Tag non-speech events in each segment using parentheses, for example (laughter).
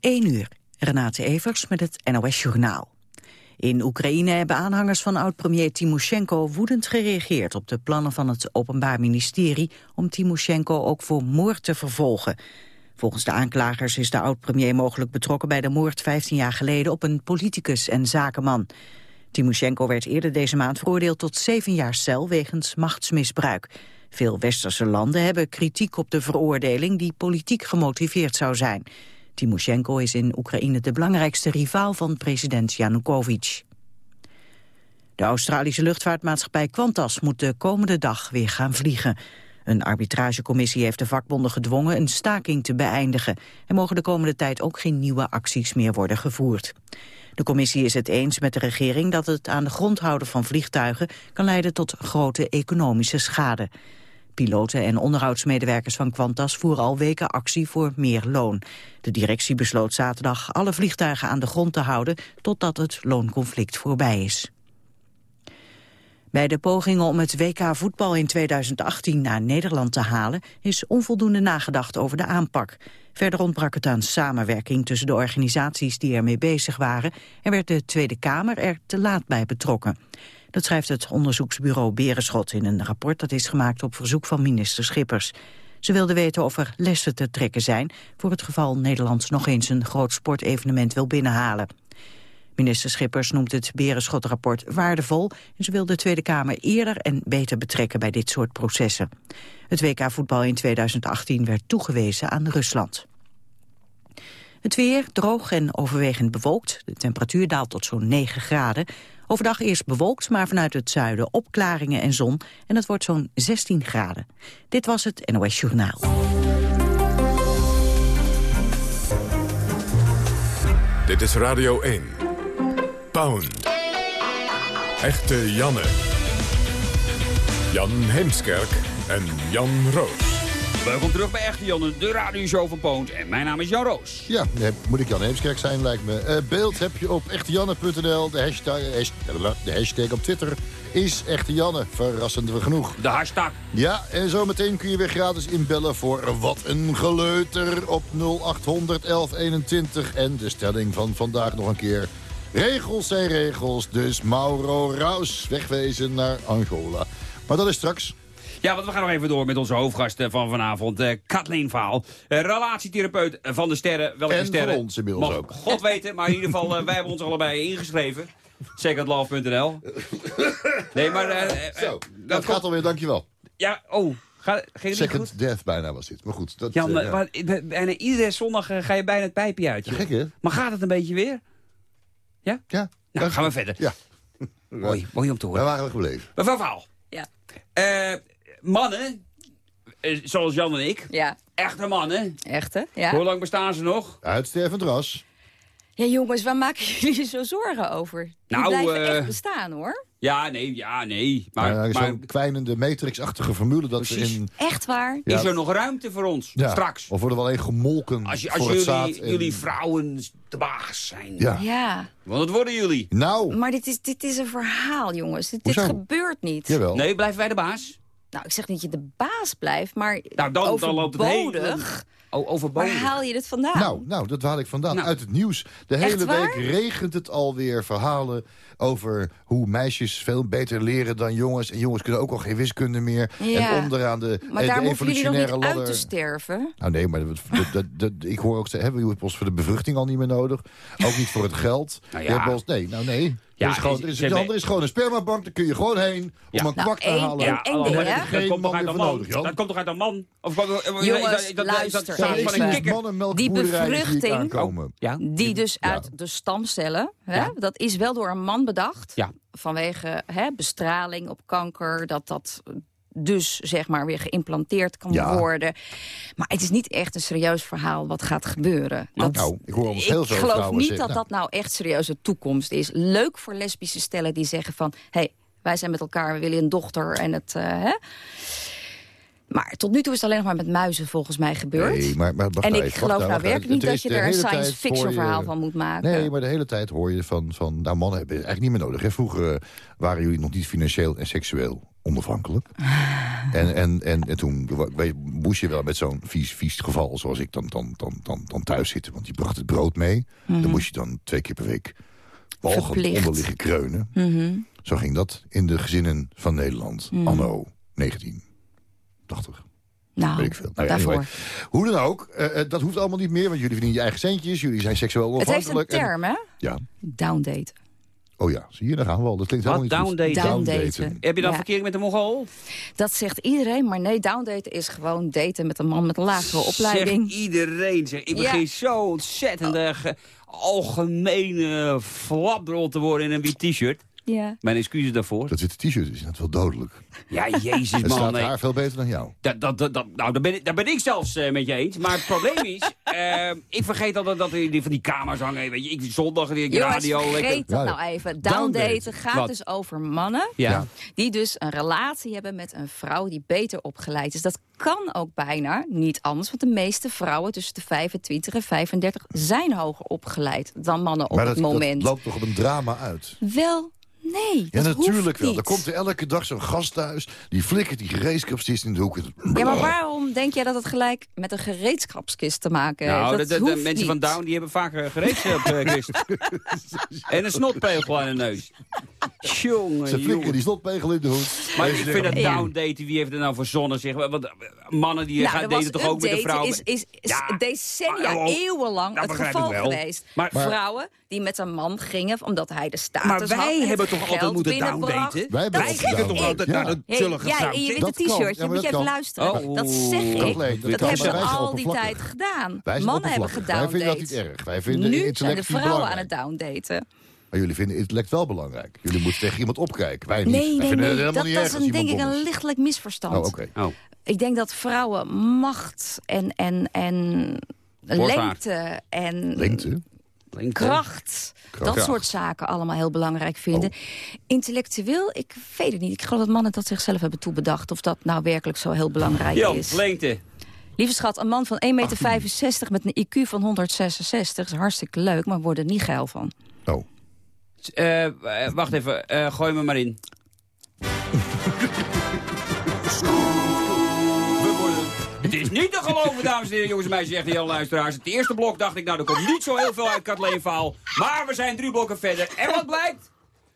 1 uur. Renate Evers met het NOS Journaal. In Oekraïne hebben aanhangers van oud-premier Timoshenko woedend gereageerd op de plannen van het Openbaar Ministerie om Timoshenko ook voor moord te vervolgen. Volgens de aanklagers is de oud-premier mogelijk betrokken bij de moord 15 jaar geleden op een politicus en zakenman. Timoshenko werd eerder deze maand veroordeeld tot zeven jaar cel wegens machtsmisbruik. Veel westerse landen hebben kritiek op de veroordeling die politiek gemotiveerd zou zijn. Timoshenko is in Oekraïne de belangrijkste rivaal van president Yanukovych. De Australische luchtvaartmaatschappij Qantas moet de komende dag weer gaan vliegen. Een arbitragecommissie heeft de vakbonden gedwongen een staking te beëindigen. Er mogen de komende tijd ook geen nieuwe acties meer worden gevoerd. De commissie is het eens met de regering dat het aan de grond houden van vliegtuigen kan leiden tot grote economische schade. Piloten en onderhoudsmedewerkers van Qantas voeren al weken actie voor meer loon. De directie besloot zaterdag alle vliegtuigen aan de grond te houden totdat het loonconflict voorbij is. Bij de pogingen om het WK voetbal in 2018 naar Nederland te halen... is onvoldoende nagedacht over de aanpak. Verder ontbrak het aan samenwerking tussen de organisaties die ermee bezig waren... en werd de Tweede Kamer er te laat bij betrokken. Dat schrijft het onderzoeksbureau Berenschot in een rapport dat is gemaakt op verzoek van minister Schippers. Ze wilde weten of er lessen te trekken zijn voor het geval Nederland nog eens een groot sportevenement wil binnenhalen. Minister Schippers noemt het Berenschot-rapport waardevol... en ze wil de Tweede Kamer eerder en beter betrekken bij dit soort processen. Het WK-voetbal in 2018 werd toegewezen aan Rusland. Het weer droog en overwegend bewolkt. De temperatuur daalt tot zo'n 9 graden. Overdag eerst bewolkt, maar vanuit het zuiden opklaringen en zon. En het wordt zo'n 16 graden. Dit was het NOS Journaal. Dit is Radio 1. Pound. Echte Janne. Jan Heemskerk en Jan Roos. Welkom terug bij Echte Jan, de radioshow van Poont. En mijn naam is Jan Roos. Ja, moet ik Jan Heemskerk zijn, lijkt me. Uh, beeld heb je op echtejanne.nl. De hashtag, de hashtag op Twitter is Echte Janne. Verrassend genoeg. De hashtag. Ja, en zometeen kun je weer gratis inbellen voor Wat een Geleuter op 0800 1121. En de stelling van vandaag nog een keer. Regels zijn regels, dus Mauro Raus wegwezen naar Angola. Maar dat is straks. Ja, want we gaan nog even door met onze hoofdgast van vanavond, uh, Kathleen Vaal. Uh, relatietherapeut van de sterren. Welke en sterren? ons inmiddels ook. God weten, maar in ieder geval, uh, wij hebben ons allebei ingeschreven. Secondlove.nl. Nee, maar... Uh, Zo, dat gaat alweer, dankjewel. Ja, oh... Ga, Second goed? death bijna was dit. Maar goed. Dat, ja, maar, ja. bijna iedere zondag ga je bijna het pijpje uit. Gek, hè? Maar gaat het een beetje weer? Ja? Ja. Nou, gaan we verder. Ja. Mooi, mooi om te horen. Waar waren we gebleven? Mevrouw Vaal. Ja. Uh, mannen, eh, zoals Jan en ik. Ja. Echte mannen. Echte, ja. Hoe lang bestaan ze nog? Uitstervend ras. Ja, jongens, waar maken (laughs) jullie zo zorgen over? Die nou, blijven uh, echt bestaan, hoor. Ja, nee, ja, nee. Maar, ja, maar zo'n kwijnende matrixachtige formule dat Precies. in... Echt waar? Ja. Is er nog ruimte voor ons, ja. straks? Of worden we alleen gemolken als je, als voor jullie, het zaad? jullie vrouwen de baas zijn. Ja. ja. Want dat worden jullie. Nou. Maar dit is, dit is een verhaal, jongens. Dit, dit gebeurt niet. Jawel. Nee, blijven wij de baas? Nou, ik zeg niet dat je de baas blijft, maar nou, dan, overbodig. Dan loopt het hele... Oh, overbodig. Waar haal je dit vandaan? Nou, nou dat haal ik vandaan. Nou. Uit het nieuws. De hele week regent het alweer verhalen over hoe meisjes veel beter leren dan jongens. En jongens kunnen ook al geen wiskunde meer. Ja. En onderaan de, maar de daar evolutionaire jullie nog niet ladder. uit te sterven. Nou nee, maar dat, dat, dat, dat, ik hoor ook, hebben jullie ons voor de bevruchting al niet meer nodig? Ook niet voor het geld? Nou Je ja. hebt ons, nee, nou nee. Ja, er, is gewoon, is- er, Jan, er is gewoon een spermabank, daar kun je gewoon heen Ja. om een Nou, kwak te halen. één- één ding, dat- hè? dat Geen komt toch man uit meer een voor man? nodig, Jan. Dat komt toch uit een man? Of, of- of- Jongens, dat- luister. dat- Ja, dat- van een het kikker. Die bevruchting-. Ja? Die dus Ja. uit de stamcellen, hè, Ja. dat is wel door een man bedacht. Ja. Vanwege hè, bestraling op kanker, dat dat dus zeg maar weer geïmplanteerd kan Ja. worden. Maar het is niet echt een serieus verhaal wat gaat gebeuren. Dat, Nou, ik hoor ons heel ik veel geloof vrouwen niet zeggen, dat nou. dat nou echt serieuze toekomst is. Leuk voor lesbische stellen die zeggen van... hey, wij zijn met elkaar, we willen een dochter en het... eh, hè? Maar tot nu toe is het alleen nog maar met muizen volgens mij gebeurd. Nee, maar, maar en ik even, geloof nou wacht werkelijk niet dat je er een science fiction je- verhaal van moet maken. Nee, maar de hele tijd hoor je van, van nou mannen hebben het eigenlijk niet meer nodig. Hè. Vroeger waren jullie nog niet financieel en seksueel onafhankelijk. En, en, en, en toen moest je wel met zo'n vies, vies geval... zoals ik dan, dan, dan, dan, dan thuis zitten. Want die bracht het brood mee. Dan moest je dan twee keer per week... walgend Verplicht. onder liggen kreunen. Mhm. Zo ging dat in de gezinnen van Nederland. Anno 1980. Nou, Weet ik veel. Nou ja, daarvoor. anyway. Hoe dan ook, eh, eh, dat hoeft allemaal niet meer... want jullie verdienen je eigen centjes, jullie zijn seksueel Het heeft een onafhankelijk. en- term, hè? Ja. Downdate. Oh ja, zie je, daar gaan we al. Dat klinkt Wat, helemaal niet goed. downdaten? Downdaten. Heb je dan Ja. verkering met een mongool? Dat zegt iedereen, maar nee, downdaten is gewoon daten met een man met een lagere opleiding. Zeg iedereen. Zeg. Ik Ja. begin zo ontzettend eh, ge- algemene flapdrol te worden in een wit t-shirt. Ja. Mijn excuses daarvoor. Dat witte t-shirt is net wel dodelijk. Ja, jezus Het man. staat nee. haar veel beter dan jou. Dat, dat, dat, dat- nou, daar ben, ik, daar ben ik zelfs eh, met je eens. Maar het probleem is, (laughs) eh, ik vergeet altijd dat er die van die kamers hangen. Weet je, ik zondag die Jongens, radio. lekker- vergeet dat Ja. nou even. Downdaten. Gaat Wat? dus over mannen Ja. Die dus een relatie hebben met een vrouw die beter opgeleid is. Dat kan ook bijna niet anders, want de meeste vrouwen tussen de 25 en 35 zijn hoger opgeleid dan mannen op maar het dat, moment. dat loopt toch op een drama uit? Wel, nee, Ja, dat hoeft natuurlijk wel. niet. Er komt er elke dag zo'n gast thuis. Die flikkert die gereedschapskist in de hoek. Ja, maar waarom denk jij dat het gelijk met een gereedschapskist te maken heeft? Nou, dat de, de- de hoeft mensen van. Down die hebben vaker gereedschapkist. (laughs) en een snotpegel aan de neus. Jongen, Ze flikkeren die slotpegel in de hoek. Maar ik vind dat down daten, wie heeft er nou verzonnen? Zeg, want eh, mannen die Nou, gaan daten toch ook met een updaten vrouw? is, is, is Ja, decennia, maar, oh, eeuwenlang het geval geweest. Maar- Maar- Vrouwen die met een man gingen, omdat hij de status Maar had wij en hebben het toch altijd moeten downdaten? Wij hebben Wij gingen toch altijd Ja. naar Hey, zullige jij in je witte Ja, maar moet je dat even kan. luisteren. Oh, dat zeg ik. Dat hebben maar wij ze zijn al die tijd gedaan. Wij zijn Mannen hebben oppervlakkig. Wij vinden dat niet erg. Wij vinden Nu zijn de vrouwen aan het downdaten. Maar jullie vinden intellect wel belangrijk. Jullie moeten tegen iemand opkijken. Wij niet. Nee, Wij nee, vinden het nee. helemaal Dat, niet dat is een, denk ik een lichtelijk misverstand. Oh, oké. Oh. Ik denk dat vrouwen macht en, en, en lengte en Lengte? Lengte. kracht, dat soort zaken allemaal heel belangrijk vinden. Oh. Intellectueel, ik weet het niet. Ik geloof dat mannen dat zichzelf hebben toebedacht. Of dat nou werkelijk zo heel belangrijk Jan, is. lengte. Lieve schat, een man van 1,65 meter met een IQ van 166 is hartstikke leuk, maar wordt er niet geil van. Oh. Wacht even, eh, gooi me maar in. Het is niet te geloven, dames en heren, jongens en meisjes, zegt de Jan Luisteraars. Het eerste blok dacht ik, nou, er komt niet zo heel veel uit Kathleen Vaal. Maar we zijn drie blokken verder. En wat blijkt?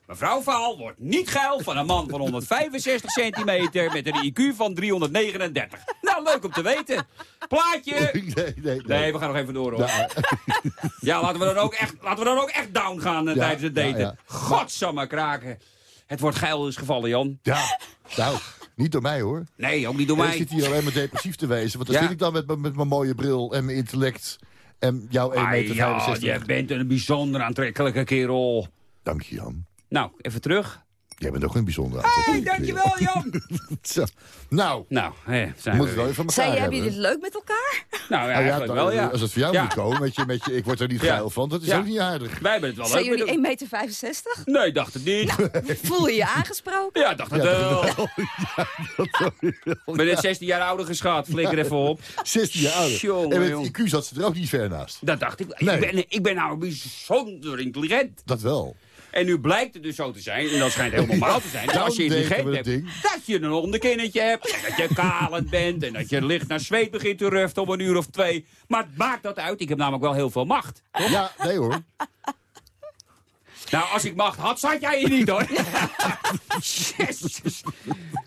Mevrouw Vaal wordt niet geil van een man van 165 centimeter met een IQ van 339. Nou, leuk om te weten. Plaatje. (laughs) Nee, nee, nee. Nee, we gaan nog even door, hoor. (laughs) Ja, laten we dan ook echt, laten we dan ook echt down gaan eh, Ja, tijdens het daten. ja, ja. Godsamme kraken. Het wordt geil is gevallen, Jan. Ja, nou, niet door mij hoor. Nee, ook niet door Ik mij. zit hier alleen maar depressief te wezen. Want Ja. zit ik dan met, mijn- met mijn mooie bril en mijn intellect. En jouw 1,65 Ah, meter. ja, je bent een bijzonder aantrekkelijke kerel. Dank je, Jan. Nou, even terug. Jij bent ook een bijzonder Hey, aantrekkelijke dankjewel, Jan. (laughs) Zo. Nou, nou, hè, zijn moeten we wel weer. even van elkaar Zei je, hebben hebben. jullie het leuk met elkaar? Nou, ja, Nou dan- wel, ja. Als het voor jou Ja. moet komen, met je, met je, ik word er niet Ja. geil van. Dat is Ja. ook niet aardig. Wij hebben het wel Zijn leuk. jullie met 1,65 meter? hem. Nee, dacht het niet. Voel je je aangesproken? Ja, dacht het wel. Ik ben net 16 jaar ouder geschat. Flikker even op. (laughs) 16 jaar ouder. En met. IQ zat ze er ook niet ver naast. Dat dacht ik. Nee. Ik, ben, ik ben nou bijzonder intelligent. Dat wel. En nu blijkt het dus zo te zijn, en dat schijnt heel normaal te zijn... (laughs) dat als je denken we hebt, dat je een onderkinnetje hebt... en dat je kalend bent en dat je licht naar zweet begint te ruften om een uur of twee. Maar het maakt dat uit, ik heb namelijk wel heel veel macht. Ja, nee hoor. Nou, als ik macht had, zat jij hier niet, hoor. Jezus. (laughs)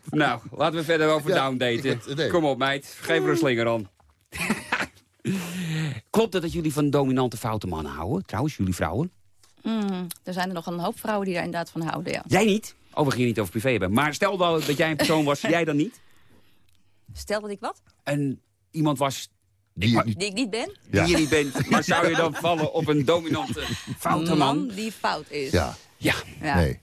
Nou, laten we verder over Ja, downdaten. nee. Kom op, meid. Geef er een slinger aan. (laughs) Klopt het dat jullie van dominante foute mannen houden? Trouwens, jullie vrouwen? Mm, er zijn er nog een hoop vrouwen die daar inderdaad van houden, ja. Jij niet? Oh, we gingen niet over privé hebben. Maar stel wel dat jij een persoon was, (laughs) jij dan niet? Stel dat ik wat? En iemand was Die het niet. Die ik niet ben? die je niet bent. Maar zou je dan vallen op een dominante foute Een man? man die fout is. Ja, Ja. Ja. nee.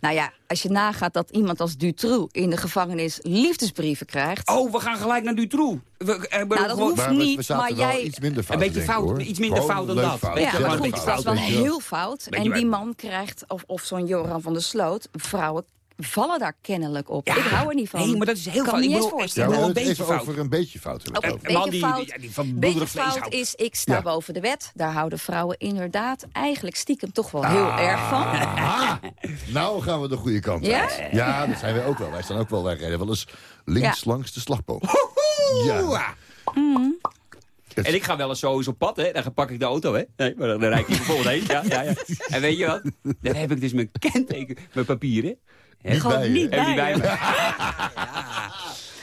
Nou ja, als je nagaat dat iemand als Dutroux in de gevangenis liefdesbrieven krijgt... Oh, we gaan gelijk naar Dutroux. We, eh, Nou, dat gewoon- hoeft Maar we, we niet, maar jij- iets minder fout. Een beetje fout, hoor. iets minder fout dan dat. fout. Ja, maar goed, een het beetje was wel heel fout. En die man krijgt, of, of zo'n Joran van der Sloot... vrouwen vallen daar kennelijk op. ik hou er niet van. Nee, maar dat is heel kan fout. Ja, voorstellen. we hebben een het beetje even fout. over een beetje fout. Een beetje die- fout, die- die van beetje fout houdt. is, ik sta Ja. boven de wet. Daar houden vrouwen inderdaad eigenlijk stiekem toch wel heel erg van. Ah, nou gaan we de goede kant Ja? uit. Ja, dat zijn wij ook wel. Wij staan ook wel, wij rijden wel eens links Ja. langs de slagboom. Ja. En ik ga wel eens zo eens op pad, hè. Dan pak ik de auto, hè. Nee, maar dan, dan rijd ik bijvoorbeeld heen. Ja, ja, ja. En weet je wat? Dan heb ik dus mijn kenteken, mijn papieren. Hè? Niet Gewoon bij niet bij me? (laughs)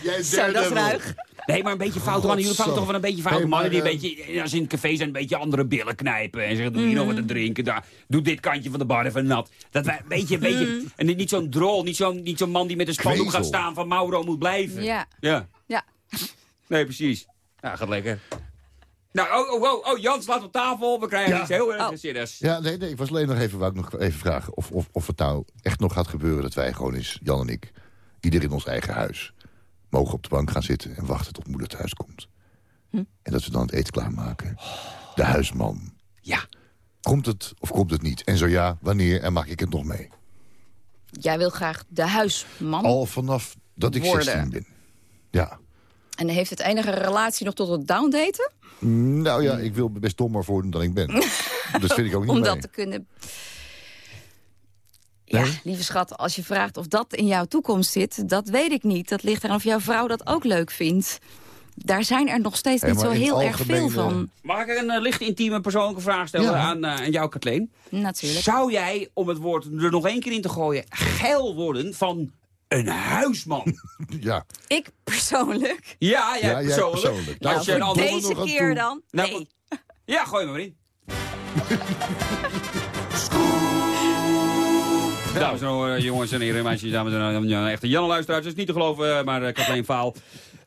Jij Zo, dat is ruig. Nee, maar een beetje foute mannen. Jullie vangen Godzo. toch wel een beetje Hey, maar, mannen die een eh, beetje, als ze in het café zijn, een beetje andere billen knijpen. En zeggen, doe hier nog wat te drinken. Daar, doe dit kantje van de bar even nat. Dat wij een beetje, een beetje, en niet zo'n drol, niet zo'n niet zo'n man die met een spandoek gaat staan van Mauro moet blijven. Ja. Ja, Ja. nee, precies. Ja, gaat lekker. Nou, oh, oh, oh, oh, Jans, laat op tafel. We krijgen Ja. iets heel erg Oh. zinnigs. Ja, nee, nee, ik was alleen nog even, wou ik nog even vragen... Of, of, of het nou echt nog gaat gebeuren dat wij gewoon eens, Jan en ik... ieder in ons eigen huis, mogen op de bank gaan zitten... en wachten tot moeder thuis komt. Hm? En dat we dan het eten klaarmaken. De huisman. Ja. Komt het of komt het niet? En zo ja, wanneer en mag ik het nog mee? Jij wil graag de huisman. Al vanaf dat ik Worden. 16 ben. Ja. En heeft het enige relatie nog tot het downdaten? Nou ja, ik wil best dommer worden dan ik ben. (laughs) dat vind ik ook niet Om mee. dat te kunnen... Ja, Nee? lieve schat, als je vraagt of dat in jouw toekomst zit... dat weet ik niet. Dat ligt eraan of jouw vrouw dat ook leuk vindt. Daar zijn er nog steeds Hey, niet zo heel erg veel van. Mag ik een uh, licht intieme persoonlijke vraag stellen Ja. aan, eh, aan jou, Kathleen? Natuurlijk. Zou jij, om het woord er nog één keer in te gooien... geil worden van een huisman? (laughs) Ja, Ik persoonlijk. ja, jij Ja, jij persoonlijk. persoonlijk. Nou, Nou, als je een deze keer toe. dan? Nou, Nee. Ja, gooi me maar in. (laughs) Dames en heren, jongens en heren, meisjes, dames en heren, ja, echte Janne luisteraars. Dat is niet te geloven, maar uh, Kathleen Faal.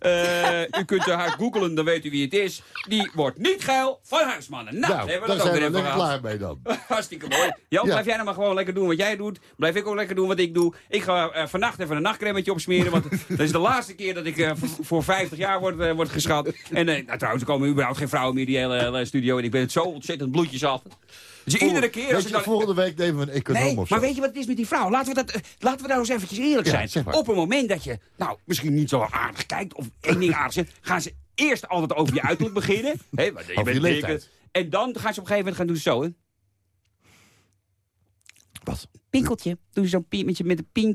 Uh, u kunt haar googelen, dan weet u wie het is. Die wordt niet geil van huismannen. Nou, nou, hebben we dat ook zijn weer we even klaar mee dan. (laughs) Hartstikke mooi. Jan, Ja. blijf jij nou maar gewoon lekker doen wat jij doet. Blijf ik ook lekker doen wat ik doe. Ik ga eh, vannacht even een nachtcremetje opsmeren. Want (laughs) dat is de laatste keer dat ik eh, voor 50 jaar word, eh, word geschat. En eh, nou, trouwens, er komen überhaupt geen vrouwen meer in die hele, hele studio. En ik ben het zo ontzettend bloedjes af. Dus iedere keer als je, dan... volgende week nemen we een econoom Nee, of zo. maar weet je wat het is met die vrouw? Laten we, dat, eh, laten we daar eens eventjes eerlijk Ja, zijn. zeg maar. Op een moment dat je, nou, misschien niet zo aardig kijkt... of één ding aardig zegt... gaan ze eerst altijd over je uiterlijk beginnen. (laughs) Hè, je Over je bent leeftijd. En dan gaan ze op een gegeven moment gaan doen zo, hè. Wat? Pinkeltje. Doen ze zo'n pie- met, je- met een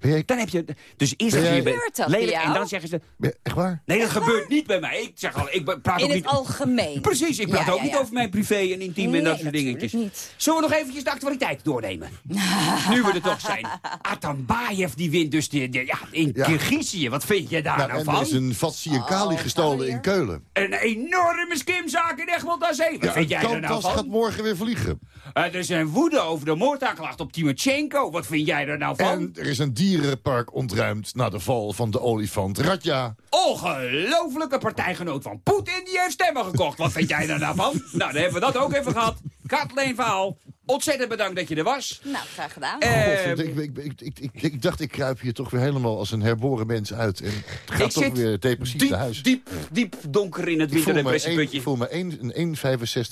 jij, Dan heb je... Dus jij- bent Gebeurt dat lelijk. En dan zeggen ze... je- echt waar? Nee, dat gebeurt niet bij mij. Ik zeg al, ik praat In ook het niet... algemeen. Precies, ik praat Ja, ook ja, niet ja. over mijn privé en intiem en dat soort dingetjes. niet. Zullen we nog eventjes de actualiteit doornemen? (laughs) nu we er toch zijn. Atambayev die wint dus de, de- ja, in Ja. Kirgizië. Wat vind je daar Nou, nou, en van? er is een vat Siankali Oh, gestolen nou in. Keulen. Een enorme skimzaak in Egmond aan Zee. Wat Ja, vind jij er nou van? gaat morgen weer vliegen. Eh, er is een woede over de moordaanklacht op Timochenko. Wat vind jij er nou van? En er is een dierenpark ontruimd na de val van de olifant Radja. Ongelofelijke partijgenoot van Poetin die heeft stemmen gekocht. Wat vind jij er nou van? (laughs) Nou, dan hebben we dat ook even gehad. Kathleen Vaal, ontzettend bedankt dat je er was. Nou, graag gedaan. Eh, ik, ik, ik, ik, ik, ik dacht, ik kruip hier toch weer helemaal als een herboren mens uit. En het gaat ik toch zit weer depressief diep, naar huis. diep, diep donker in het winterdepressieputje. ik voel me een, een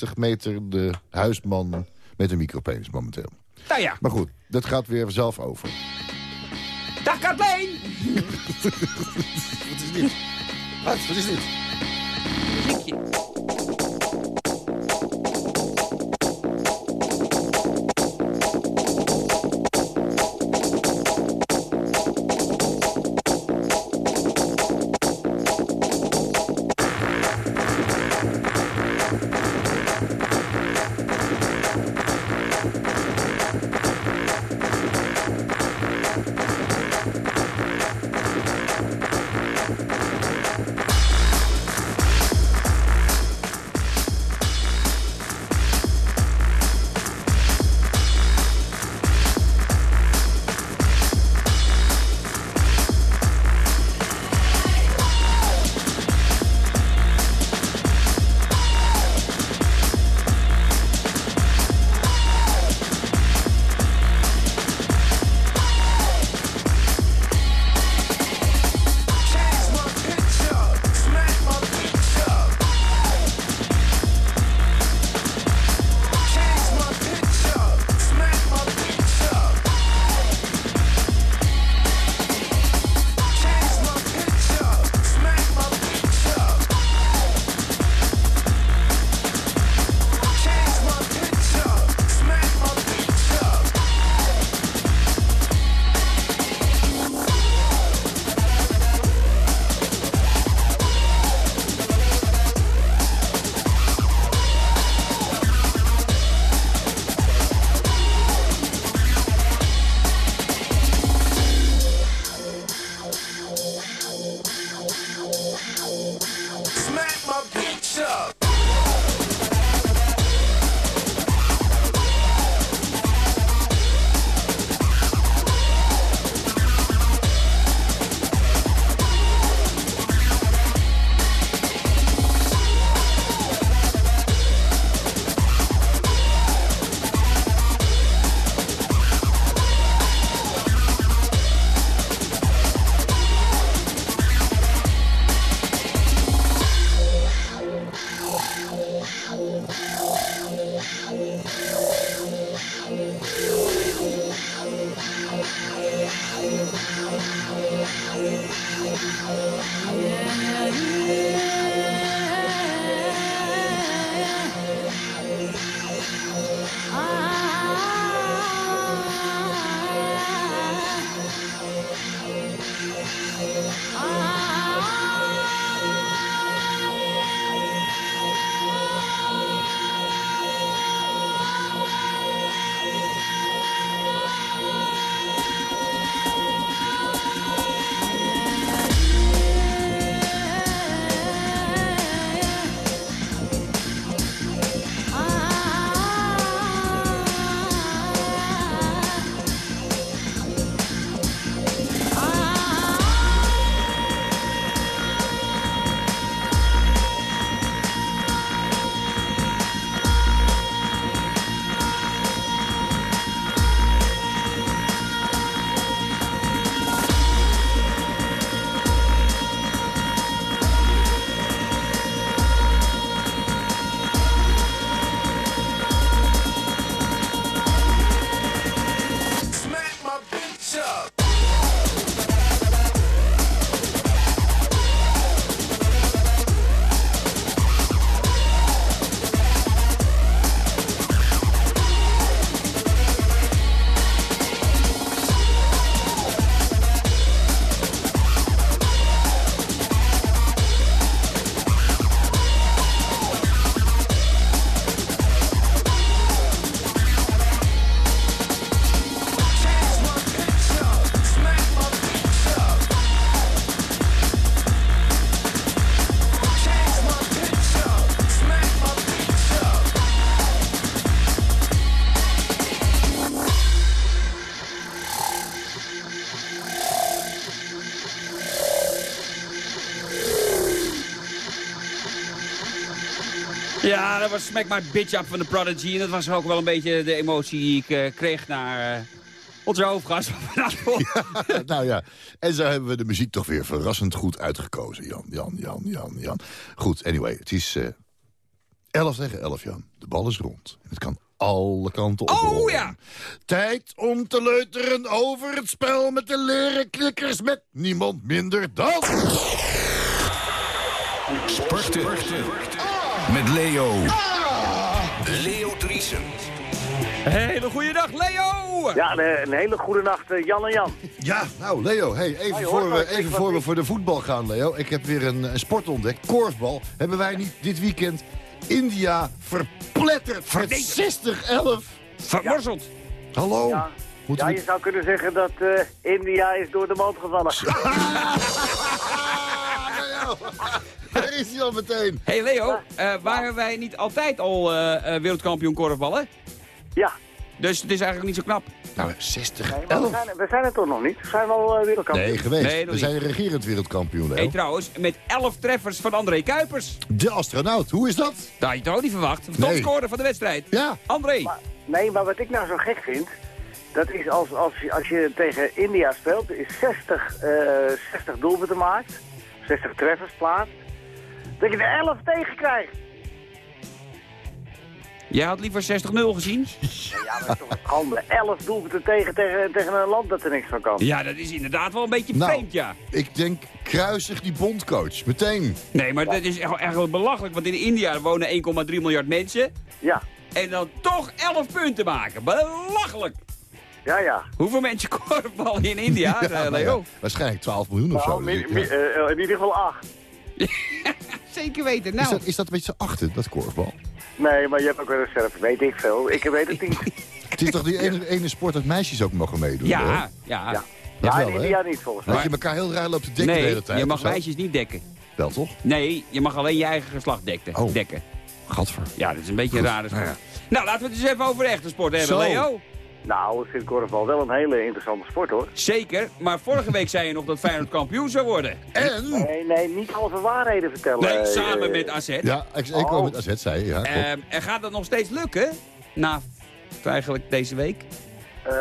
1,65 meter de huisman met een micropenis momenteel. Nou ja, Maar goed, dat gaat weer zelf over. dag Kathleen! (laughs) Wat is dit? Wat? Wat is dit? Muziekje. Was Smack My Bitch Up van de Prodigy. En dat was ook wel een beetje de emotie die ik eh, kreeg naar uh, onze hoofdgast. (laughs) Ja, nou ja, en zo hebben we de muziek toch weer verrassend goed uitgekozen, Jan. Jan, Jan, Jan, Jan. Goed, anyway, het is uh, 11 tegen 11, Jan. De bal is rond. En het kan alle kanten op. Oh ja! Tijd om te leuteren over het spel met de leren klikkers met niemand minder dan... Sporten. Met Leo. Leo Driesen. Hele goede dag, Leo! Ja, een, een hele goede nacht, uh, Jan en Jan. Ja, nou Leo, hey, even, Hoi, voor, hoor, we, wat- even voor we voor de voetbal gaan, Leo. Ik heb weer een, een sport ontdekt, korfbal. Hebben wij niet dit weekend India verpletterd met 60-11? Vermorzeld. Hallo? Ja, Moeten ja we- je zou kunnen zeggen dat eh, India is door de mand gevallen. (laughs) Leo! (laughs) Daar is hij al meteen. hey Leo, eh, waren wij niet altijd al eh, eh, wereldkampioen korfballen? Ja, Dus het is eigenlijk niet zo knap. Nou, 60 nee, we, zijn, we zijn het toch nog niet? We zijn wel uh, wereldkampioen. Nee, geweest. Nee, we niet. zijn regerend wereldkampioen, Leo. Hey, trouwens, met 11 treffers van André Kuipers. De astronaut, hoe is dat? Dat had je toch ook niet verwacht? Nee. Topscorer van de wedstrijd. Ja. André. Maar, nee, maar wat ik nou zo gek vind... dat is als, als, je- als je tegen India speelt... is 60, eh 60 doelpunten maakt... 60 treffers plaatst... dat je er 11 tegen krijgt. Jij had liever 60-0 gezien? Ja, maar dat is toch een schande. 11 doelpunten tegen, tegen, tegen een land dat er niks van kan. Ja, dat is inderdaad wel een beetje Nou. vreemd, ja. Ik denk, kruisig die bondcoach. Meteen. Nee, maar dat is echt, echt wel belachelijk. Want in India wonen 1,3 miljard mensen. Ja, En dan toch 11 punten maken. Belachelijk. ja, ja. Hoeveel mensen (laughs) korfballen in India, eh, nou Leo? ja, waarschijnlijk 12 miljoen of zo. Nou, mi- ja. eh, in ieder geval 8. (laughs) Zeker weten. Is Nou, dat, is dat een beetje zo achter, dat korfbal? Nee, maar je hebt ook wel eens zelf, weet ik veel. Ik weet het niet. (laughs) Het is toch die ene, ene sport dat meisjes ook mogen meedoen? hè? ja, ja. Ja, Dat ja wel, in? India niet volgens mij. Dat je elkaar heel raar loopt te dekken de Nee, hele tijd. je mag meisjes niet dekken. Wel toch? Nee, je mag alleen je eigen geslacht dekken. Oh. dekken. Gadver. Ja, dat is een beetje een rare sport. nou Nou, laten we het eens even over echte sport hebben, Zo. Leo. Nou, ik vind korfbal wel een hele interessante sport hoor. Zeker, maar vorige week zei je nog dat Feyenoord kampioen zou worden. En... Nee, nee, niet halve waarheden vertellen. Nee, Eh, samen met AZ. Ja, ik, ik wou Oh. met AZ zei, ja. klopt. Ehm, en gaat dat nog steeds lukken? Na eigenlijk deze week? eh,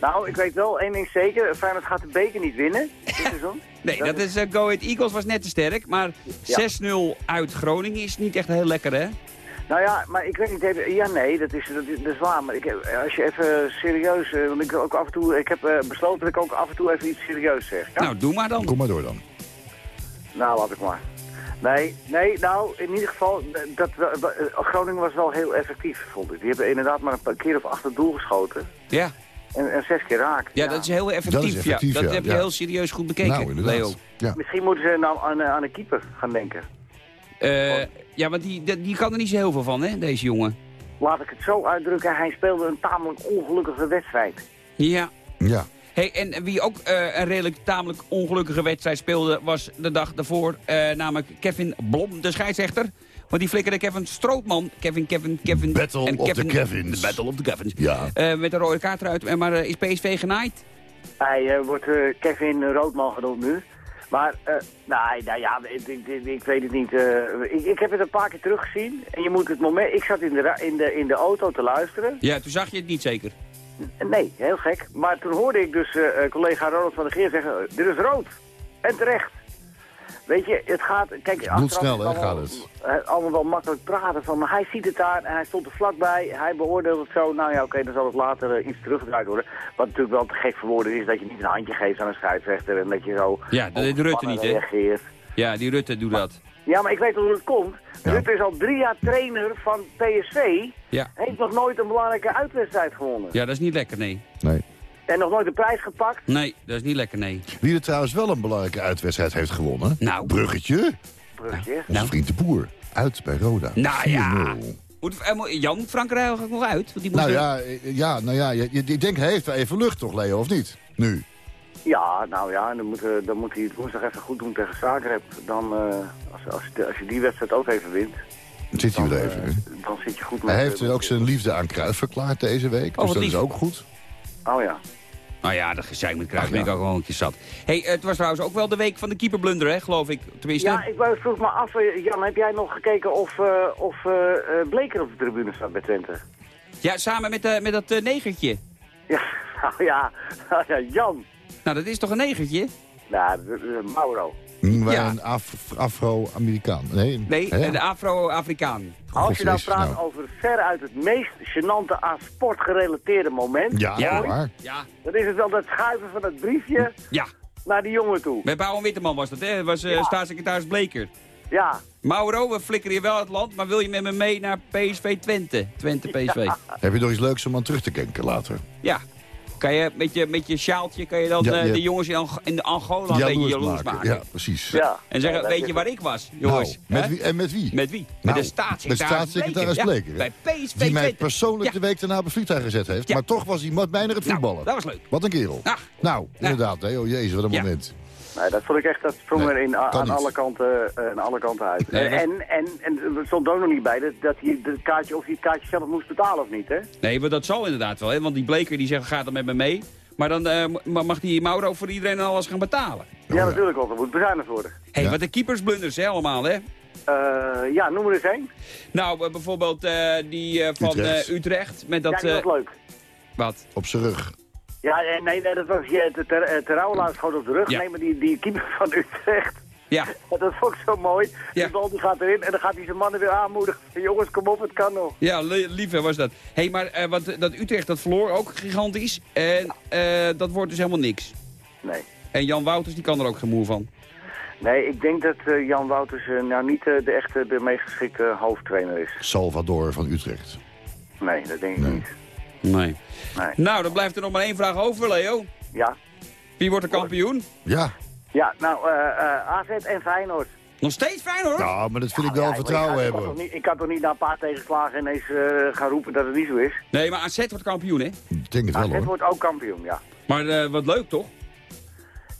nou, ik weet wel één ding zeker. Feyenoord gaat de beker niet winnen dit seizoen. Nee, dat is eh, Go Ahead Eagles was net te sterk. Maar 6-0 uit Groningen is niet echt heel lekker, hè? Nou ja, maar ik weet niet even... Ja, nee, dat is, dat is, dat is waar. Maar ik, heb- als je even serieus... eh, want ik, ook af en toe, ik heb eh, besloten dat ik ook af en toe even iets serieus zeg. Ja? Nou, doe maar dan. Kom maar door dan. Nou, laat ik maar. Nee, nee, nou, in ieder geval, dat, dat, eh, Groningen was wel heel effectief, vond ik. Die hebben inderdaad maar een paar keer of acht het doel geschoten. Ja, En, en zes keer raak. ja, dat is heel effectief. Dat effectief, ja. Dat ja, heb je ja. heel serieus goed bekeken, nou. Leo. Ja. Misschien moeten ze nou aan, aan de keeper gaan denken. Eh, ja, want die, die, die kan er niet zo heel veel van, hè, deze jongen. Laat ik het zo uitdrukken, hij speelde een tamelijk ongelukkige wedstrijd. Ja. Ja. Hey, en wie ook eh, een redelijk tamelijk ongelukkige wedstrijd speelde... was de dag daarvoor eh, namelijk Kevin Blom, de scheidsrechter. Want die flikkerde Kevin Strootman. Kevin, Kevin, Kevin... Battle en of Kevin, the Kevins. The Battle of the Kevins. Ja. Eh, met een rode kaart eruit. En Maar is PSV genaaid? Hij wordt Kevin Roodman genoemd nu. Maar, eh nou, nou ja, ik, ik, weet het niet. eh, ik, ik heb het een paar keer teruggezien. En je moet het moment... Ik zat in de, in de, in de auto te luisteren. Ja, toen zag je het niet zeker. Nee, heel gek. Maar toen hoorde ik dus eh, collega Ronald van der Geer zeggen... dit is rood. En terecht. Weet je, het gaat... Kijk, Bloedsnel, is hè, allemaal- gaat het. allemaal wel makkelijk praten van... Maar hij ziet het daar en hij stond er vlakbij. Hij beoordeelt het zo. Nou ja, oké, dan zal het later eh, iets teruggedraaid worden. Wat natuurlijk wel te gek voor woorden is... dat je niet een handje geeft aan een scheidsrechter... en dat je zo... Ja, dat deed Rutte niet, hè? reageert. Ja, die Rutte doet dat. Ja, maar ik weet wel hoe het komt. Ja. Rutte is al drie jaar trainer van PSV. Ja. Heeft nog nooit een belangrijke uitwedstrijd gewonnen. Ja, dat is niet lekker, nee. Nee. En nog nooit de prijs gepakt. Nee, dat is niet lekker, nee. Wie er trouwens wel een belangrijke uitwedstrijd heeft gewonnen. Nou. Bruggetje. Bruggetje. Onze vriend de Boer. Uit bij Roda. Nou ja. 4-0. Moet, eh, moet- Jan, Frank Rijl gaat nog uit. Want die moet Nou ja, eh, ja, nou ja, je, je, ik denk hij heeft wel even lucht toch, Leo, of niet? Nu. Ja, nou ja, dan moet, eh, dan moet hij het woensdag even goed doen tegen Zagreb. Dan, eh, als, als, je- als je die wedstrijd ook even wint, Dan zit hij weer even. hè? dan zit je goed met... Hij heeft ook zijn liefde aan Cruijff verklaard deze week. wat dus dat lief. is ook goed. Oh ja. Nou ja, dat gezeik met Cruijff ben ik ook gewoon een keer zat. hey, het was trouwens ook wel de week van de keeperblunder, hè, geloof ik. Tenminste. Ja, ik wou- vroeg me af, eh, Jan, heb jij nog gekeken of, eh, of eh, eh, Bleker op de tribune staat bij Twente? Ja, samen met, eh, met dat eh, negertje. Ja, nou (laughs) ja, (laughs) ja, Jan. Nou, dat is toch een negertje? Nou, Mauro. Hm, wij Ja. een Af- Afro-Amerikaan. Nee, Nee, een Afro-Afrikaan. Als je Godvlees, praat nou. over veruit het meest gênante aan sport gerelateerde moment... Ja, Ja. waar. Ja, dan is het wel dat schuiven van het briefje ja. naar die jongen toe. Met Bouw en Witteman was dat, hè? Dat was eh, Ja. staatssecretaris Bleker. Ja, Mauro, we flikkeren je wel het land, maar wil je met me mee naar PSV Twente? Twente PSV. Heb je nog iets leuks om aan terug te denken later? Ja. Kan je met je, met je sjaaltje kan je dan Ja, eh, de jongens in, Ang- in de Angola een beetje jaloers maken. Ja, precies. ja. En zeggen, Ja, weet je waar ik was, jongens? Nou, met wie, en met wie? Met wie? met Nou, de staatssecretaris, met staatssecretaris Bleker, bij PSV Die mij persoonlijk Ja. de week daarna op vliegtuig gezet heeft. Ja. Maar toch was hij wat bijna het Nou, voetballen. dat was leuk. Wat een kerel. Ach. Nou, inderdaad. Hè? Oh jezus, wat een Ja. moment. Nee, dat vond ik echt, dat sprong Nee, er in, aan, niet. alle kanten, eh, aan alle kanten uit. Nee, dat- en, en, en er stond ook nog niet bij dat, dat hij het kaartje, of hij het kaartje zelf moest betalen of niet, hè? Nee, maar dat zal inderdaad wel, hè? want die Bleker die zegt, gaat dan met me mee. Maar dan eh, ma- mag die Mauro voor iedereen alles gaan betalen. Ja, ja. natuurlijk wel, dat moet bezuinigd worden. Hé, Ja. wat de keepersblunders, hè, allemaal, hè? Eh, ja, noem er eens één. Nou, eh, bijvoorbeeld eh, die eh, van Utrecht. eh, Utrecht met Ja, dat... was leuk. wat? Op zijn rug. Ja, eh, nee, nee, dat was ja, de ter, eh, Terouwelaar schoot op de rug. Ja. Nee, maar die, die keeper van Utrecht, Ja, (laughs) dat vond ik zo mooi. Ja. De bal die gaat erin en dan gaat hij zijn mannen weer aanmoedigen. Jongens, kom op, het kan nog. ja li- lief hè, was dat. Hé, hey, maar eh, wat, dat Utrecht dat verloor ook gigantisch. En eh, dat wordt dus helemaal niks. Nee. En Jan Wouters die kan er ook geen moer van. Nee, ik denk dat eh, Jan Wouters nou niet de echte, de meest geschikte hoofdtrainer is. Salvador van Utrecht. Nee, dat denk ik Nee. niet. Nee. Nee. Nou, dan blijft er nog maar één vraag over, Leo. Ja, Wie wordt de kampioen? Ja. ja nou, eh eh AZ en Feyenoord. Nog steeds fijn hoor. Nou, maar dat vind ik Ja, wel vertrouwen ik, kan- ik kan hebben. niet, ik kan toch niet na een paar tegenslagen ineens eh, gaan roepen dat het niet zo is. Nee, maar AZ wordt kampioen, hè? Ik denk het wel AZ hoor. wordt ook kampioen, ja. Maar eh, wat leuk, toch?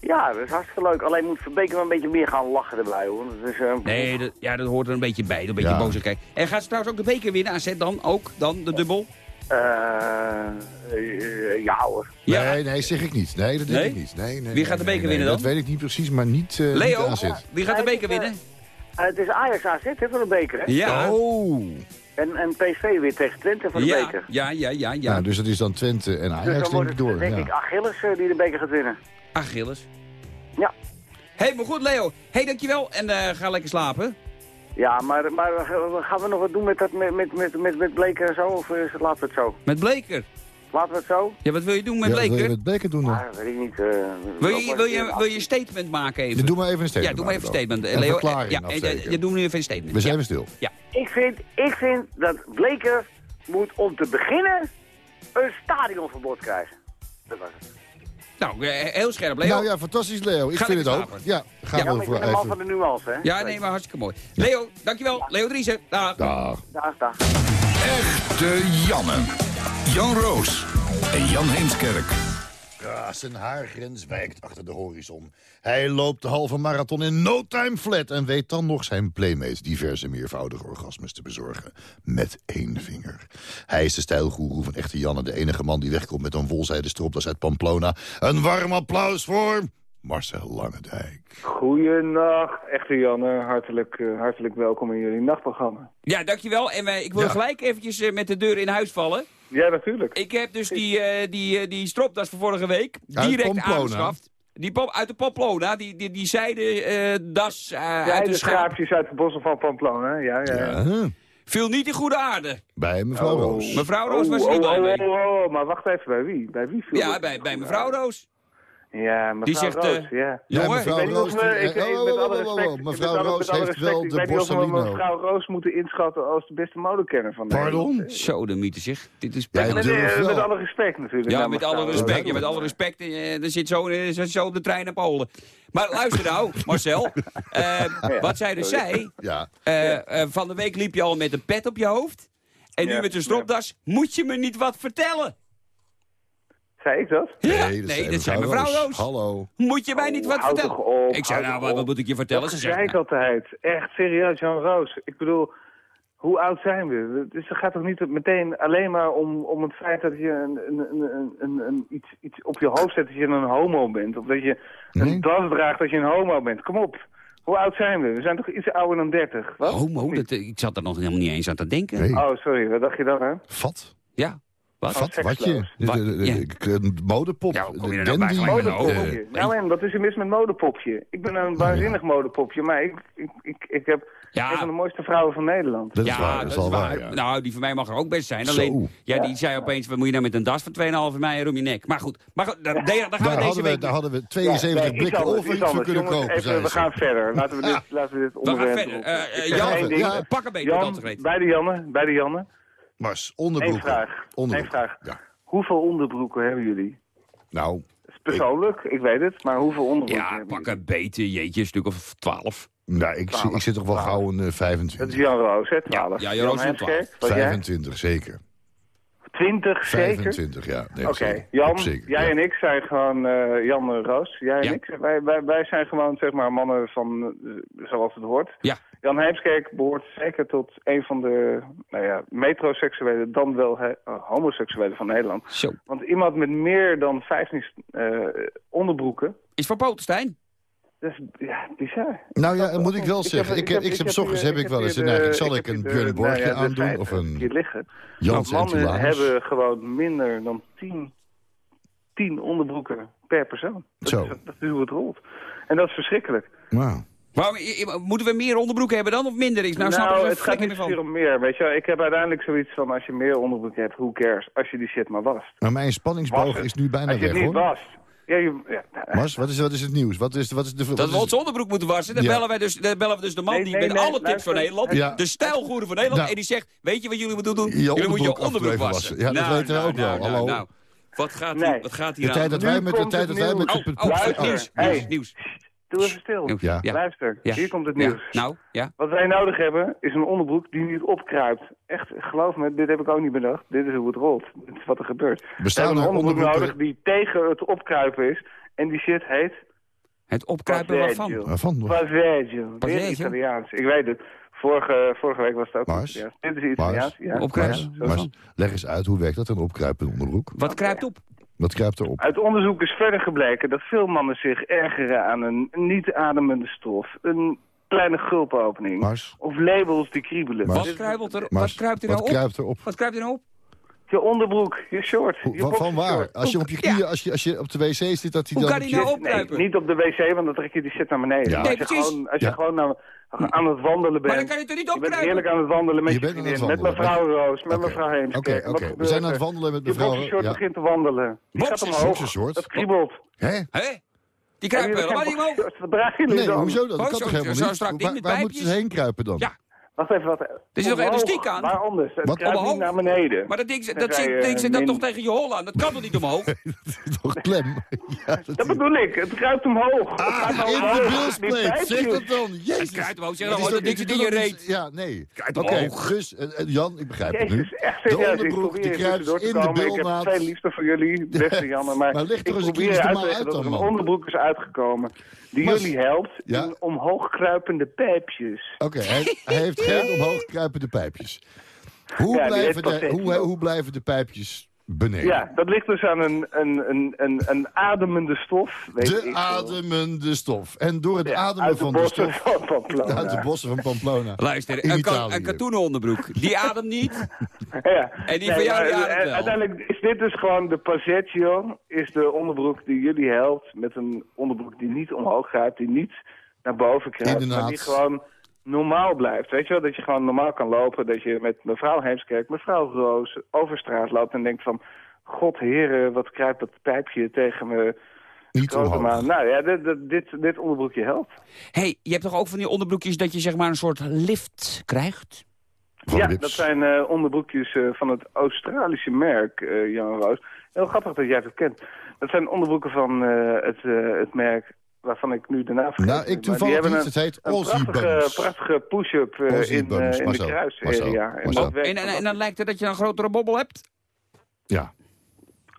Ja, dat is hartstikke leuk. Alleen moet Verbeek wel een beetje meer gaan lachen erbij, hoor. Dat is, Nee, dat, ja, dat hoort er een beetje bij. Een beetje Ja. boos kijken. En gaat ze trouwens ook de beker winnen? AZ dan ook? Dan de dubbel? Eh, eh, ja hoor. Ja. Nee, nee, zeg ik niet. Nee, dat denk Nee? ik niet. Nee, nee, Wie gaat de beker nee, winnen Dat dan? weet ik niet precies, maar niet, eh Leo, niet AZ. wie gaat de beker eh, winnen? Eh, het is Ajax AZ hè, voor de beker, hè? Ja. Oh. En, en PSV weer tegen Twente voor de Ja, beker. ja, ja, ja, Ja. ja. dus dat is dan Twente en Dus Ajax dan denk ik door. denk ja. ik, Achilles die de beker gaat winnen. Achilles. Ja. Hé, hey, maar goed, Leo. Hé, hey, dankjewel. En eh, ga lekker slapen. Ja, maar, maar eh, gaan we nog wat doen met, dat, met, met, met, met, Bleker en zo? Of is het, laten we het zo? Met Bleker. Laten we het zo? Ja, wat wil je doen met Ja, wat wil je Bleker? met Bleker doen dan? Ah, weet ik niet. eh, Wil je, wil, een je, wil je een statement maken even? Ja, doe maar even een statement. Ja, doe maar even een statement. Leo, verklaring ja, eh, afsteken. je doet nu even een statement. We zijn ja. weer stil. Ik vind, ik vind dat Bleker moet om te beginnen een stadionverbod krijgen. Dat was het. Nou, eh, heel scherp, Leo. Nou ja, fantastisch Leo. Ik Ga vind het ook. slapen. Ja, gaan Ja, maar we ik voor ben een man even... van de nuance, hè? Ja, nee, maar hartstikke mooi. Leo, dankjewel. Leo Driessen. Dag. Dag. Dag, dag. Echte Janne. Jan Roos en Jan Heemskerk. Ja, zijn haargrens wijkt achter de horizon. Hij loopt de halve marathon in no time flat... en weet dan nog zijn playmates diverse meervoudige orgasmes te bezorgen. Met één vinger. Hij is de stijlgoeroe van echte Janne, de enige man die wegkomt met een wolzijden stropdas uit Pamplona. Een warm applaus voor Marcel Langendijk. Goeienacht, echte Janne. Hartelijk, eh, hartelijk welkom in jullie nachtprogramma. Ja, dankjewel. En eh, ik wil Ja. gelijk eventjes eh, met de deur in huis vallen. Ja, natuurlijk. Ik heb dus die, eh, die, eh, die stropdas van vorige week Uit direct aangeschaft. Die pom- uit de Pamplona, die, die, die zijde eh, das eh, Ja, uit de de schaap. schaapjes uit de bossen van Pamplona. Ja, ja. ja. Ja, Viel niet in goede aarde. bij mevrouw Oh. Roos. Mevrouw Roos was er oh, niet blij oh, oh, oh, maar wacht even, bij wie? Bij wie viel Ja, het? bij, bij mevrouw Roos. Ja, mevrouw Die zegt, Roos, eh, ja. Ja, Jongen, mevrouw Ik Roos... we, ik, ik, oh, met oh, alle oh, oh, respect, oh, met Mevrouw Roos met alle heeft respect, wel ik de weet niet of we Borsalino. mevrouw Roos moeten inschatten als de beste modekenner van Nederland. Pardon? Zo, de mythe zeg. Dit is nee, durft met alle respect natuurlijk. Ja, met alle respect. Ja, met alle respect. eh, Er zit zo, er zit zo op de trein naar Polen. Maar luister nou, (laughs) Marcel. eh, wat zij dus zei. Ja. eh, eh, van de week liep je al met een pet op je hoofd. En nu Ja, met een stropdas. Moet je me niet wat vertellen? Zei ik dat? Ja, Nee, nee, dat zei mevrouw Roos. Hallo. Moet je mij niet wat Oh, vertellen? op, ik zei, nou, wat, moet ik je vertellen? Ze Dat zegt, zei ik nou, altijd. Echt serieus, Jan Roos. Ik bedoel, Hoe oud zijn we? Dus het gaat toch niet meteen alleen maar om, om het feit dat je een, een, een, een, een, een- iets, iets op je hoofd zet dat je een homo bent. Of dat je Nee. een das draagt dat je een homo bent. Kom op. Hoe oud zijn we? We zijn toch iets ouder dan 30? Wat? Homo, dat, ik zat er nog helemaal niet eens aan te denken. Nee. Oh, sorry. Wat dacht je dan, hè? Vat? Ja, wat? De, de, de- de- een modepop. Ja, kom je er nou bij? een Modepopje. Oh, nou en, wat is er mis met modepopje? Ik ben een waanzinnig modepopje, maar ik, ik, ik, ik heb Ja. een van de mooiste vrouwen van Nederland. Dat is ja, waar, dat is al waar. ja. Nou, die van mij mag er ook best zijn. Zo. Alleen, ja, die zei opeens, wat moet je nou met een das van 2,5 mei om je nek? Maar goed, maar goed daar, daar gaan we Daar deze hadden, we, week... daar hadden we Ja, 72 nee, iets blikken over iets voor kunnen kopen, even, we gaan verder. Laten we dit, laten we dit we gaan verder. Eh, eh, Jan, pak een beetje, Antegreet. bij de Janne, bij de Janne. Mars, Eén onderbroeken. vraag. Onderbroeken. Eén vraag. Ja. Hoeveel onderbroeken hebben jullie? Nou, persoonlijk, ik weet het, maar hoeveel onderbroeken Ja, hebben pak jullie? een beetje, jeetje, een stuk of 12. nou ik, zie- ik zit toch wel gauw een eh, Dat is 25. Jan Roos, hè, 12. Ja, Jan Roos is Heemskerk, 12. wat jij? 25, zeker. 20 zeker? 25, ja. Nee, Oké. Jan, zeker, jij ja. en ik zijn gewoon, eh, Jan en Roos, jij en Ja. ik, wij, wij, wij zijn gewoon zeg maar mannen van, eh, zoals het hoort. Ja. Jan Heemskerk behoort zeker tot een van de, nou ja, metroseksuelen, dan wel he- eh, homoseksuelen van Nederland. Zo. Want iemand met meer dan 15 eh, onderbroeken, Is van Potenstein? dat is ja, bizar. Nou ja, moet ik wel Ik heb- zeggen. Ik heb, ik heb, s ochtends hier- heb ik wel hier eens een neiging. Zal ik een hier Björn nou ja, Borgje aandoen of hier een liggen. Jans en Mannen hebben gewoon minder dan 10, 10 onderbroeken per persoon. Dat, Zo. Is, dat is hoe het rolt. En dat is verschrikkelijk. Nou, Waarom, moeten we meer onderbroeken hebben dan of minder? Ik nou, er het gaat niet meer om meer. Weet je, wel. ik heb uiteindelijk zoiets van als je meer onderbroeken hebt, who cares? Als je die shit maar wast. maar mijn spanningsboog is nu bijna Als je weg het niet hoor. wast. Ja, je, ja, nou, Mars, wat is, wat is het nieuws? Wat is, wat is de... wat Dat is we ons onderbroek moeten wassen, dan, Ja. bellen, wij dus, dan bellen we dus de man Nee, die nee, met nee, alle tips van Nederland, Ja. de stijlgoede van Nederland, Ja. en die zegt, weet je wat jullie moeten doen? Je jullie moeten je onderbroek wassen. wassen. Ja, dat weten wij ook wel. Hallo. Nou, wat gaat, hier, wat gaat De hier tijd aan? dat wij met de tijd dat wij met de... Oh, oh, nieuws. Doe even stil. Ja. Ja. Luister, Ja. hier komt het Ja. nieuws. Nou, ja. Wat wij nodig hebben is een onderbroek die niet opkruipt. Echt, geloof me, dit heb ik ook niet bedacht. Dit is hoe het rolt. Dit is wat er gebeurt. We Bestaan hebben er een onderbroek onderbroeken... nodig die tegen het opkruipen is. En die shit heet Het opkruipen waarvan? Waarvan? Weer Passeggio? Italiaans. Ik weet het. Vorige, vorige week was het ook Mars? Dit is Mars? Italiaans. Ja. Opkruipen. Mars, Waarvan? Mars, leg eens uit, hoe werkt dat, een opkruipende onderbroek? Wat kruipt op? Wat kruipt erop? Uit onderzoek is verder gebleken dat veel mannen zich ergeren aan een niet ademende stof. Een kleine gulpopening. Mars? Of labels die kriebelen. Mars? Wat kruipt er, Mars, wat kruipt er nou wat op? kruipt erop? Wat kruipt er nou op? Je onderbroek, je short. Hoe- je Van, van waar? Als je op je knieën, als je, als je op de wc zit, dat hij Hoe dan... kan op hij je- nou opkruipen? Nee, niet op de wc, want dan trek je die shit naar beneden. Ja. Nee, als je precies. gewoon, als je Ja. gewoon nou, aan het wandelen bent... Maar dan kan je toch niet je bent heerlijk aan het wandelen met Je je, bent aan het vriendin, met wandelen. mevrouw Roos, met Oké. mevrouw Heemskerk. Oké, oké. We zijn aan er? het wandelen met Je mevrouw... boxershort Ja. begint te wandelen. Die gaat omhoog. Dat kriebelt. Hè? Hè? Die kruipen helemaal niet omhoog. Wat dragen jullie Nee, dan? hoezo dan? Dat kan toch helemaal niet? Waar, met moeten ze heen kruipen dan? Ja, Wacht even, wat. Er is nog elastiek aan. Waar anders? Het Wat? kruipt Omhoog? niet naar beneden. maar dat ding, dat Dan zit, je, ding zit dan min- toch tegen je hol aan? Dat kan toch niet omhoog? (laughs) toch klem? (laughs) ja, dat Dat bedoel ik, het kruipt omhoog. Het Ah, gaat in omhoog. de bilspleet. Zeg dat dan. Jezus. kruipt omhoog. Zeg Dat dan is gewoon, toch- dat ding dit zit in je reet. Ja, nee. Kruipt Oké, dus eh, eh, Jan, ik begrijp het nu. Jezus, echt De onderbroek probeer die er kruipt in de komen. Ik heb bilnaad. veel liefde voor jullie, (laughs) beste Janne. Maar, Maar leg ik toch eens een probeer keer uit dat er dan, een onderbroek is uitgekomen die Maar- jullie helpt Ja. in omhoog kruipende pijpjes. Oké, hij, hij heeft geen (laughs) omhoog kruipende pijpjes. Hoe, Ja, blijven de, hoe, hoe blijven de pijpjes beneden? Ja, dat ligt dus aan een, een, een, een, een ademende stof. Weet De ademende stof. En door het Ja, ademen de van de bossen stof... van Pamplona. (laughs) Uit de bossen van Pamplona. (laughs) Luister, een, ka Italië. een katoenen onderbroek. Die ademt niet. (laughs) Ja. En die van jou, die maar, ademt eh, wel. Uiteindelijk is dit dus gewoon de Passeggio, is de onderbroek die jullie helpt met een onderbroek die niet omhoog gaat, die niet naar boven kruipt, Inderdaad. maar die gewoon normaal blijft. Weet je wel, dat je gewoon normaal kan lopen, dat je met mevrouw Heemskerk, mevrouw Roos over straat loopt en denkt van, god heren, wat kruipt dat pijpje tegen me Niet omhoog. Nou ja, dit, dit, dit, onderbroekje helpt. hey, je hebt toch ook van die onderbroekjes dat je zeg maar een soort lift krijgt? Van ja, Lips. dat zijn eh, onderbroekjes eh, van het Australische merk, eh, Jan Roos. Heel grappig dat jij het kent. Dat zijn onderbroeken van eh, het, eh, het merk waarvan ik nu de naam vergeet. Nou, ik toevallig hebben niet. een, Het heet een Aussie prachtige, prachtige push-up eh, Aussie in, Bums, in de Marcel, kruisarea. Marcel, En En, en, en dan lijkt het dat je een grotere bobbel hebt? Ja.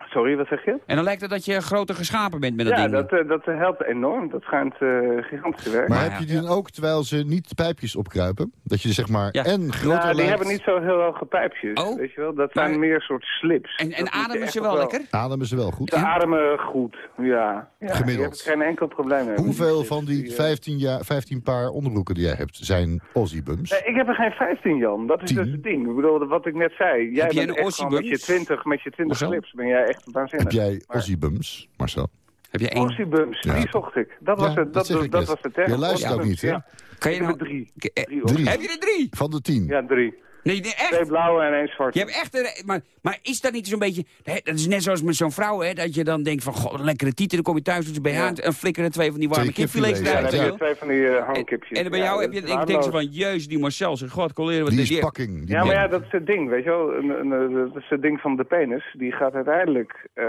Sorry, wat zeg je? En dan lijkt het dat je groter geschapen bent met dat Ja, ding. dat, eh, dat helpt enorm. Dat schijnt eh, gigantisch te werken. Maar heb ja. je die dan ook, terwijl ze niet pijpjes opkruipen? Dat je zeg maar Ja. en groter Nou, die lijkt, hebben niet zo heel hoge pijpjes, Oh. weet je wel. Dat zijn Maar- meer soort slips. En, ademen ze wel lekker? ademen ze wel goed. Ze ademen goed, ja. ja Gemiddeld. Je hebt geen enkel probleem mee. Hoeveel van die eh, 15, jaar, 15 paar onderbroeken die jij hebt zijn Aussie bums? Nee, ik heb er geen 15, Jan. Dat is Tien. dus het ding. Ik bedoel, wat ik net zei. Jij Heb jij bent een echt met je Aussie 20, met je 20 Marcel? slips ben jij echt waanzinnig. Heb jij Aussie bums, Marcel? Heb je één? Aussie bums, Ja. die zocht ik. Dat Ja, was het. dat Dat, zeg dat, was de term. Je luistert ook niet, hè? Ja. Kan je Ik heb nou... er drie. Eh, Drie. Drie. Heb je er drie? Van de 10. Ja, drie. Nee, nee, echt? Twee blauwe en één zwart. Je hebt echt een... Maar, maar is dat niet zo'n beetje... Dat is net zoals met zo'n vrouw, hè? Dat je dan denkt van... God, een lekkere titel. Dan kom je thuis, doet ze BH Ja. en flikkeren twee van die warme kipfilets eruit. Ja, twee van die uh, En, hangkipjes. en bij jou heb je, ik denk zo van, jezus, die Marcel, zeg, god, coleren wat Die die- is pakking. Die Ja, maar ja, dat is het ding, weet je wel. Een, een, een- dat is het ding van de penis. Die gaat uiteindelijk, eh,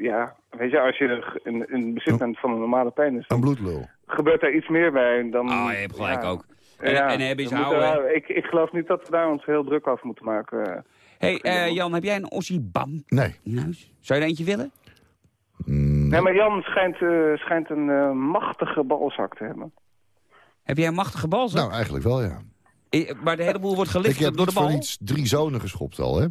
ja, weet je, als je in, in bezit bent van een normale penis, Een bloedlul. gebeurt er iets meer bij dan... Ah, je hebt gelijk ja. ook. En, Ja, en hebben moeten houden. ik, ik geloof niet dat we daar ons heel druk over moeten maken. hey, eh, Jan, heb jij een Ossie Bam Nee. in huis? Zou je er eentje willen? Mm, Nee, maar Jan schijnt, eh, schijnt een eh, machtige balzak te hebben. Heb jij een machtige bal? zeg? nou, eigenlijk wel, ja. Eh, Maar de hele boel wordt Ik gelicht heb door de niet voor bal? iets drie zonen geschopt al, hè?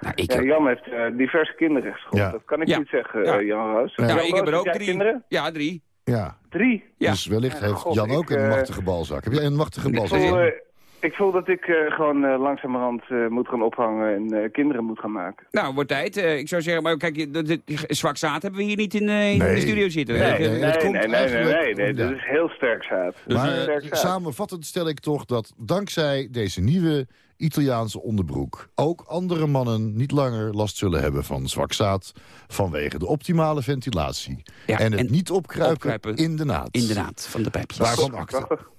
Nou, ik Ja, heb... Jan heeft eh, diverse kinderen geschopt. Ja. Dat kan ik Ja. niet zeggen, Ja. eh, Jan Roos. Ja, Jan ik heb er ook drie. kinderen? Ja, drie. Ja. Drie? Ja. Dus wellicht Ja, heeft god, Jan ook ik, een eh, machtige balzak. Heb jij een machtige Ik Ik balzak? voel, eh, ik voel dat ik eh, gewoon eh, langzamerhand eh, moet gaan ophangen en eh, kinderen moet gaan maken. Nou, wordt tijd. Eh, ik zou zeggen, maar kijk, je- dat- dat- zwak zaad hebben we hier niet in, eh, in Nee. de studio zitten. Nee, nee, nee, nee, komt nee, nee, eigenlijk- nee, nee, Ja. dat is heel sterk zaad. Maar sterk eh, zaad. samenvattend stel ik toch dat dankzij deze nieuwe Italiaanse onderbroek... ook andere mannen niet langer last zullen hebben van zwak zaad... vanwege de optimale ventilatie. Ja, en het en niet opkruipen, opkruipen in de naad. Inderdaad, van de pijpjes. Waarvan akte. Prachtig.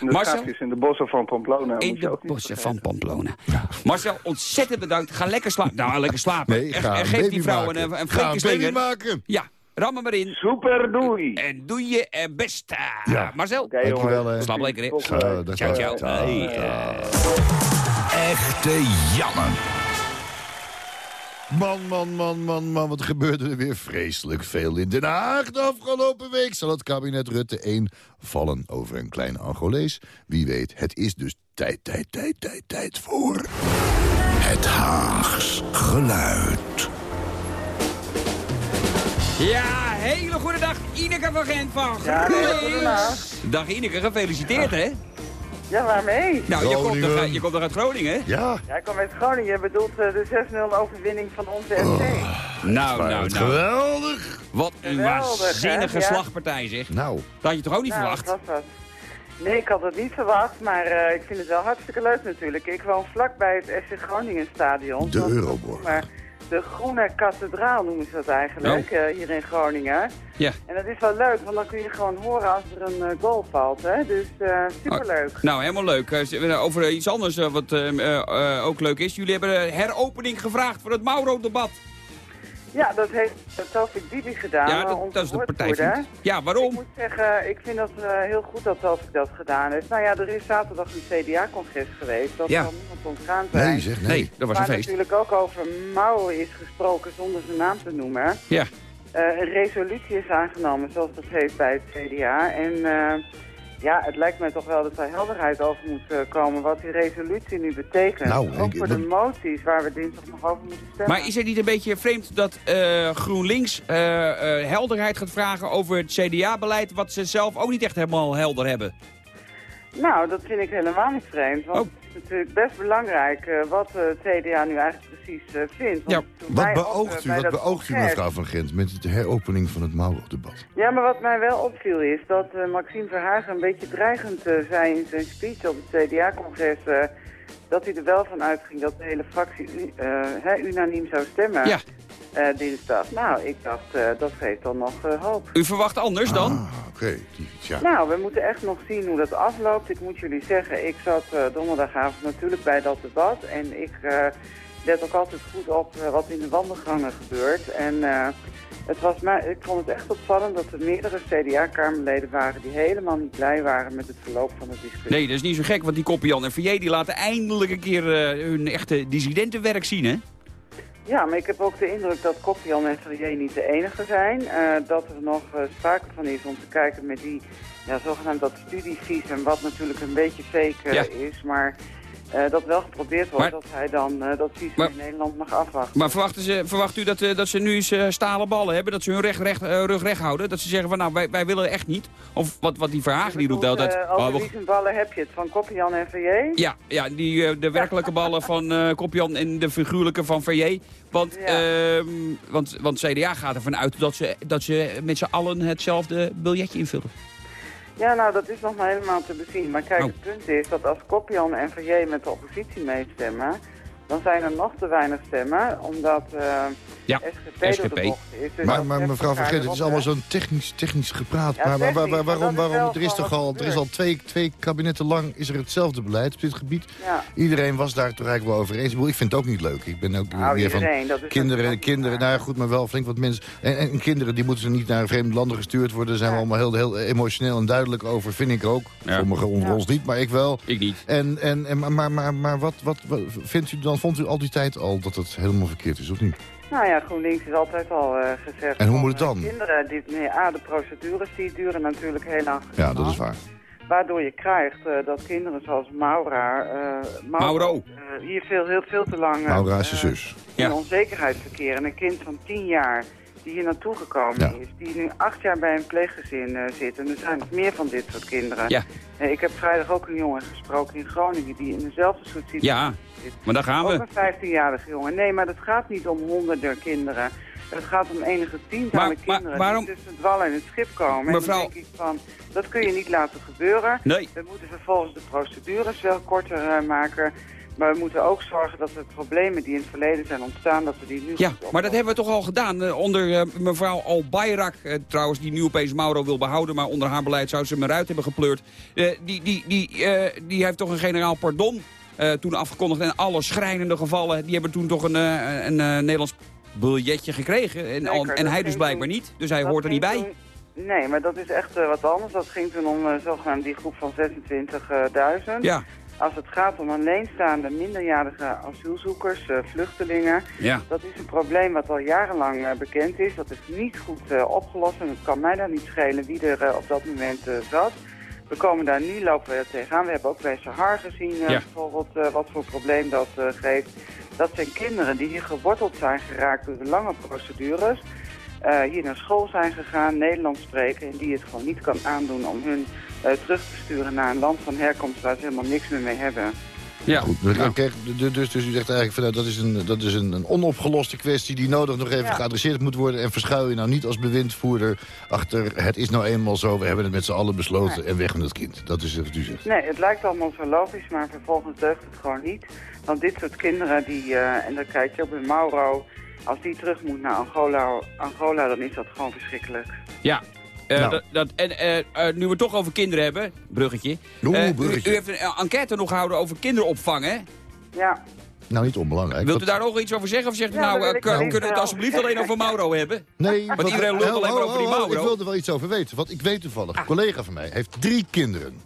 En de Marcel? in de bossen van Pamplona. moet In de bossen van Pamplona. Marcel, ontzettend bedankt. Ga lekker slapen. Nou, lekker slapen. Nee, En- ga en een geef die vrouw maken. een, een Ga flinke een baby slinger. maken. Ja, ram hem erin. Super, doei! En doe je best. Ja. Marcel, Dankjewel, hè. slaap lekker. dat Ciao, ciao. Echte Janne. Man, man, man, man, man, wat gebeurde er weer vreselijk veel in Den Haag de afgelopen week. Zal het kabinet Rutte 1 vallen over een kleine Angolees? Wie weet, het is dus tijd, tijd, tijd, tijd, tijd voor... Het Haags geluid. Ja, hele goede dag. Ineke van Gent van Ja, nee, GroenLinks. goedendag. Dag Ineke, gefeliciteerd hè. Ja, waarmee? Nou, je komt, toch, je komt toch uit Groningen? Ja, Ja, ik kom uit Groningen. Je bedoelt eh, de 6-0 overwinning van onze FC. Nou, nou, nou. geweldig. Wat een Geweldig, waanzinnige hè? Slagpartij zeg. Nou, Dat had je toch ook niet Nou, verwacht? dat was wat. Nee, ik had het niet verwacht, maar eh, ik vind het wel hartstikke leuk natuurlijk. Ik woon vlakbij het FC Groningen stadion. de Euroborg. Maar de Groene Kathedraal noemen ze dat eigenlijk, Oh. eh, hier in Groningen. Ja. En dat is wel leuk, want dan kun je gewoon horen als er een eh, goal valt. Hè? Dus eh, superleuk. Nou, helemaal leuk. Over iets anders wat ook leuk is. Jullie hebben heropening gevraagd voor het Mauro-debat. Ja, dat heeft Tofik Bibi gedaan, Ja, dat, is de partijvriend. Ja, Ik waarom? moet zeggen, ik vind dat eh, heel goed dat Tofik dat gedaan heeft. Nou ja, er is zaterdag een CDA-congres geweest. Dat Ja. zal niemand ontgaan zijn. Nee, zeg nee. Nee, dat was een Waar feest. natuurlijk ook over Mouw is gesproken zonder zijn naam te noemen. Ja. Eh, een resolutie is aangenomen, zoals dat heet bij het CDA. En eh, ja, het lijkt mij toch wel dat er helderheid over moet eh, komen wat die resolutie nu betekent. Nou, ook ik- voor de moties waar we dinsdag nog over moeten stemmen. Maar is het niet een beetje vreemd dat eh, GroenLinks eh, eh, helderheid gaat vragen over het CDA-beleid... wat ze zelf ook niet echt helemaal helder hebben? Nou, dat vind ik helemaal niet vreemd. Want Oh. Het is natuurlijk best belangrijk eh, wat eh, het CDA nu eigenlijk precies eh, vindt. Ja. Wat beoogt u, wat beoogt u mevrouw van Gent met de heropening van het Mauro-debat? Ja, maar wat mij wel opviel is dat Maxime Verhagen een beetje dreigend zei in zijn speech op het CDA-congres... dat hij er wel van uitging dat de hele fractie eh, hè, unaniem zou stemmen Ja. eh, dinsdag. Nou, ik dacht, eh, dat geeft dan nog eh, hoop. U verwacht anders dan? Ah, oké. Die- Ja. Nou, we moeten echt nog zien hoe dat afloopt. Ik moet jullie zeggen, ik zat eh, donderdagavond natuurlijk bij dat debat. En ik eh, let ook altijd goed op eh, wat in de wandelgangen gebeurt. En eh, het was mij, ik vond het echt opvallend dat er meerdere CDA-kamerleden waren... die helemaal niet blij waren met het verloop van de discussie. Nee, dat is niet zo gek, want die Koppian en Verrier die laten eindelijk een keer eh, hun echte dissidentenwerk zien, hè? Ja, maar ik heb ook de indruk dat Koppian en Ferrier niet de enige zijn. Dat er nog sprake van is om te kijken met die ja, zogenaamd dat studievisum, wat natuurlijk een beetje fake Ja. is, maar eh, dat wel geprobeerd wordt Maar- dat hij dan eh, dat visum Maar- in Nederland mag afwachten. Maar verwachten ze, verwacht u dat, eh, dat ze nu eens stalen ballen hebben? Dat ze hun recht, recht, rug recht houden? Dat ze zeggen van nou, wij, wij willen echt niet? Of wat, wat die Verhagen die roept altijd... eh, over oh, ballen heb je het? Van Koppian en Ferrier? ja, ja die, de werkelijke (laughs) ballen van Kopjan en de figuurlijke van. Want, Ja. ehm, want, want CDA gaat ervan uit dat ze, dat ze met z'n allen hetzelfde biljetje invullen. Ja, nou, dat is nog maar helemaal te bezien. Maar kijk, Oh. het punt is dat als Koppian en Verrier met de oppositie meestemmen... dan zijn er nog te weinig stemmen, omdat eh Ja, SGP, is. Dus Maar, mevrouw Vergeet, het is allemaal zo'n technisch, technisch gepraat. Ja, maar waar- waar- technisch, maar waarom, waarom, er is toch al, er is al twee, twee kabinetten lang is er hetzelfde beleid op dit gebied. Ja. Iedereen was daar toch eigenlijk wel over eens. Ik vind het ook niet leuk. Ik ben ook Nou, weer van iedereen, kinderen, kinderen, nou goed, maar wel flink wat mensen. En, en kinderen die moeten niet naar vreemde landen gestuurd worden. Daar zijn we allemaal heel, heel emotioneel en duidelijk over, vind ik ook. Ja. Sommigen onder Ja. ons niet, maar ik wel. Ik niet. En, en, en, maar maar, maar, maar wat, wat, wat vindt u dan? Vond u al die tijd al dat het helemaal verkeerd is, of niet? Nou ja, GroenLinks is altijd al eh, gezegd... En hoe moet het eh, dan? kinderen, die, nee, A, de procedures die duren natuurlijk heel lang. Ja, dat is waar. Waardoor je krijgt eh, dat kinderen zoals Maura... eh, Mauro. eh, hier veel, heel veel te lang... eh, Maura is eh, zus. Ja. in onzekerheid verkeren. Een kind van 10 jaar die hier naartoe gekomen Ja. is, die nu acht jaar bij een pleeggezin eh, zit. En er zijn nog meer van dit soort kinderen. Ja. Eh, ik heb vrijdag ook een jongen gesproken in Groningen die in dezelfde soort situatie Ja, zit. maar daar gaan Ook we. een 15-jarige jongen. Nee, maar het gaat niet om honderden kinderen. Het gaat om enige tientallen Maar- maar kinderen waarom- die tussen het wal en het schip komen. Mevrouw- En dan denk ik van, dat kun je niet laten gebeuren. Nee. We moeten vervolgens de procedures wel korter eh, maken. Maar we moeten ook zorgen dat de problemen die in het verleden zijn ontstaan, dat we die nu Ja, maar dat hebben we toch al gedaan. eh, onder eh, mevrouw Al-Bayrak, eh, trouwens, die nu opeens Mauro wil behouden... maar onder haar beleid zou ze hem eruit hebben gepleurd. Die, die, die, die heeft toch een generaal pardon toen afgekondigd. En alle schrijnende gevallen, die hebben toen toch een, een, Nederlands biljetje gekregen. En, en hij dus blijkbaar toen- niet. Dus hij hoort er niet bij. toen- nee, maar dat is echt wat anders. Dat ging toen om zogenaamd die groep van 26.000. Ja, Als het gaat om alleenstaande minderjarige asielzoekers, eh, vluchtelingen... ja. Dat is een probleem wat al jarenlang eh, bekend is. Dat is niet goed eh, opgelost en het kan mij dan niet schelen wie er op dat moment zat. We komen daar nu, lopen we tegenaan. We hebben ook bij Sahar gezien Ja. bijvoorbeeld wat voor probleem dat geeft. Dat zijn kinderen die hier geworteld zijn geraakt door de lange procedures. hier naar school zijn gegaan, Nederlands spreken... en die het gewoon niet kan aandoen om hun terug te sturen naar een land van herkomst... waar ze helemaal niks meer mee hebben. ja. Goed, dus, Nou, kijk, dus, dus, dus u zegt eigenlijk van, nou, dat is, een, dat is een, een onopgeloste kwestie die nodig nog even Ja. geadresseerd moet worden. En verschuil je nou niet als bewindvoerder achter het is nou eenmaal zo, we hebben het met z'n allen besloten Nee. en weg met het kind. Dat is wat u zegt. Nee, het lijkt allemaal zo logisch, maar vervolgens deugt het gewoon niet. Want dit soort kinderen, die, eh, en dan kijk je ook bij Mauro... als die terug moet naar Angola, Angola dan is dat gewoon verschrikkelijk. Ja. Eh, Nou. dat, dat, en eh, eh, nu we het toch over kinderen hebben, bruggetje. Oeh, u- bruggetje. U, heeft een enquête nog gehouden over kinderopvang, hè? Ja, Nou, niet onbelangrijk. Wilt u Wat- daar nog iets over zeggen? Of zegt u Ja, nou, kunnen we het alsjeblieft alleen over Mauro hebben? Nee, Want iedereen lult alleen maar over die Mauro. Ik wilde er wel iets over weten. Want ik weet toevallig, een collega van mij heeft drie kinderen.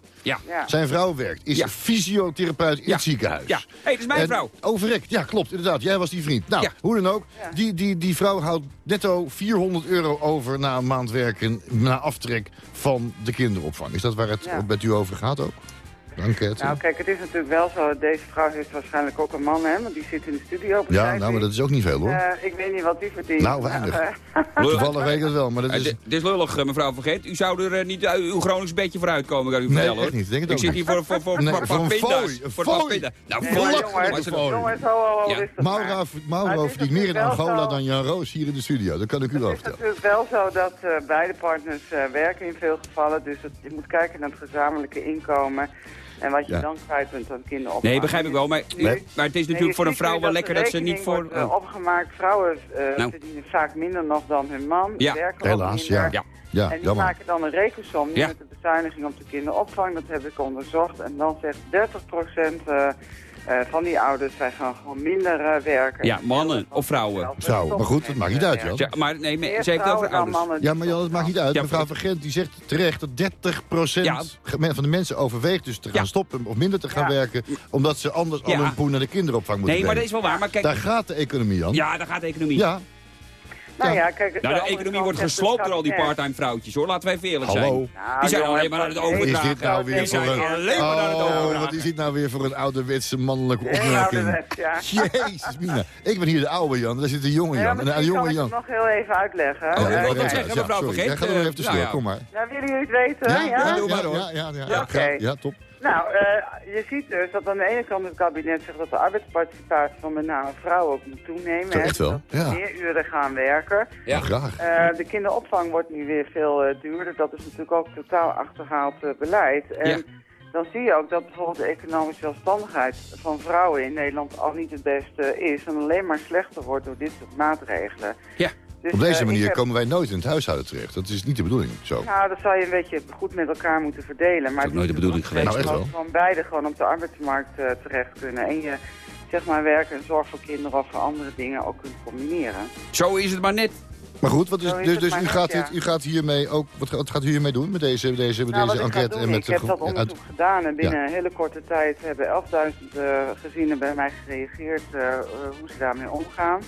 Ja. Zijn vrouw werkt, is Ja. fysiotherapeut in Ja. het ziekenhuis. Ja. Hé, hey, dat is mijn En vrouw. Overrekt, ja klopt, inderdaad. Jij was die vriend. Nou, Ja. hoe dan ook, die, die, die vrouw houdt netto 400 euro over na een maand werken... na aftrek van de kinderopvang. Is dat waar het Ja. met u over gaat ook? Nou kijk, het is natuurlijk wel zo, deze vrouw heeft waarschijnlijk ook een man, hè, want die zit in de studio. ja, nou, maar dat is ook niet veel hoor. Eh, ik weet niet wat die verdient. Nou, weinig. Maar, eh, (laughs) Toevallig weet ik dat wel, maar dat Eh, is... Dit dit is lullig, mevrouw Vergeet. U zou er niet uit uw Gronings bedje voor uitkomen, kan u Nee, vertellen. echt hoor. niet. Ik denk het Ik zit niet. hier voor, voor, voor, Nee, voor, voor een fooi, Voor fooi. Nou, nee, jongens, jongens. Maura, het is verdient meer in Angola dan Jan Roos hier in de studio. Dat kan ik u wel Het is vertellen. natuurlijk wel zo dat eh, beide partners eh, werken in veel gevallen. Dus het, je moet kijken naar het gezamenlijke inkomen. En wat je Ja. dan kwijt bent aan kinderopvang. Nee, begrijp ik wel. Maar, Nee. maar het is natuurlijk voor een vrouw wel lekker dat ze niet voor... wordt, oh. opgemaakt. Vrouwen eh, Nou. verdienen vaak minder nog dan hun man. Ja, werken Helaas, ja. Ja. Ja, En die jammer. maken dan een rekensom Ja. met de bezuiniging op de kinderopvang. Dat heb ik onderzocht. En dan zegt 30% eh eh, van die ouders. Wij gaan gewoon minder eh, werken. Ja, mannen of vrouwen. Vrouwen, maar goed, dat maakt niet uit, Jan. Ja, maar nee, ze heeft het over ouders. mannen. Ja, maar Jan, dat maakt niet uit. Ja, Mevrouw maar- Van Gent die zegt terecht dat 30% Ja. ge- van de mensen overweegt dus te gaan Ja. stoppen of minder te gaan Ja. werken. Omdat ze anders al hun poen naar de kinderopvang moeten Nee, maar dat is wel waar. Maar kijk, Daar gaat de economie, Jan. ja, daar gaat de economie. Ja, Nou Ja. ja, kijk, Nou, de economie wordt gesloopt door al die parttime vrouwtjes, hoor. Laten wij even eerlijk hallo. zijn. Nou, Die zijn alleen maar aan het wat overdragen. Is dit nou weer Die zijn voor een- alleen maar aan het Oh, overdragen. wat is dit nou weer voor een ouderwetse mannelijke opmerking? ja. Jezus, Mina. Ik ben hier de oude Jan, daar zit de jonge Ja, Jan. Een jonge kan ik Jan. het nog heel even uitleggen. Oh, ik wil dat zeggen, Ja, mevrouw sorry. Vergeet, Ja, ga er nog eh, even tussendoor, nou ja. kom maar. Ja, willen jullie het weten? Ja, Ja, ja, doe maar ja, door. ja, ja, ja, Ja, ja, oké. ja, top. Nou, eh, je ziet dus dat aan de ene kant het kabinet zegt dat de arbeidsparticipatie van met name vrouwen ook moet toenemen. Zo, hè, echt wel? Ja. meer uren gaan werken. Ja. Graag. Eh, de kinderopvang wordt nu weer veel eh, duurder. Dat is natuurlijk ook totaal achterhaald beleid. En Ja. dan zie je ook dat bijvoorbeeld de economische zelfstandigheid van vrouwen in Nederland al niet het beste is. En alleen maar slechter wordt door dit soort maatregelen. Ja. Dus, Op deze eh, manier heb- komen wij nooit in het huishouden terecht. Dat is niet de bedoeling, zo. Nou, dat zou je een beetje goed met elkaar moeten verdelen. Maar ook nooit de bedoeling geweest. Nou, echt Dat wel. gewoon beide gewoon op de arbeidsmarkt eh, terecht kunnen. En je, zeg maar, werk en zorg voor kinderen of voor andere dingen ook kunt combineren. Zo is het maar net. Maar goed, wat is, is dus, dus u, gaat dit, u gaat hiermee ook, wat, wat gaat u hiermee doen met deze, deze, Nou, wat deze enquête? doen, en met ik de heb dat onderzoek gedaan en binnen een hele korte tijd hebben 11.000 eh, gezinnen bij mij gereageerd hoe ze daarmee omgaan.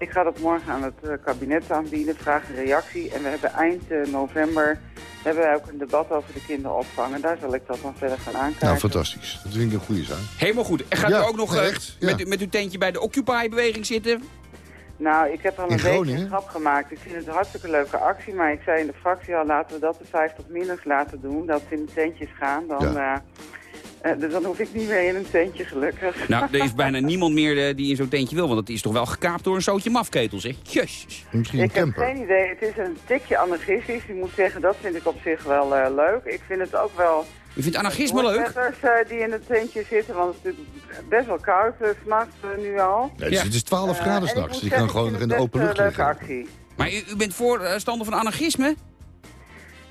Ik ga dat morgen aan het eh, kabinet aanbieden, vraag een reactie. En we hebben eind eh, november hebben wij ook een debat over de kinderopvang. En daar zal ik dat dan verder gaan aankijken. Nou, fantastisch. Dat vind ik een goede zaak. Helemaal goed. En gaat Ja, u ook nog eh, echt, ja. met, met uw tentje bij de Occupy-beweging zitten? Nou, ik heb al een beetje een grap gemaakt. Ik vind het een hartstikke leuke actie, maar ik zei in de fractie al, laten we dat de 50 minus laten doen. Dat ze in de tentjes gaan. Dan, Ja. eh, eh, dus dan hoef ik niet meer in een tentje, gelukkig. Nou, er is bijna (laughs) niemand meer eh, die in zo'n tentje wil. Want het is toch wel gekaapt door een zootje mafketels, hè? Jezus. Misschien een Ik heb camper. geen idee. Het is een tikje anarchistisch. Ik moet zeggen, dat vind ik op zich wel eh, leuk. Ik vind het ook wel... U vindt anarchisme leuk? eh, die in het tentje zitten, want het is natuurlijk best wel koud s'nachts nu al. Nee, dus Ja. het is 12 Eh, graden straks. Je kan gewoon vind in de open een lucht leuke liggen. actie. Maar u, u bent voorstander van anarchisme?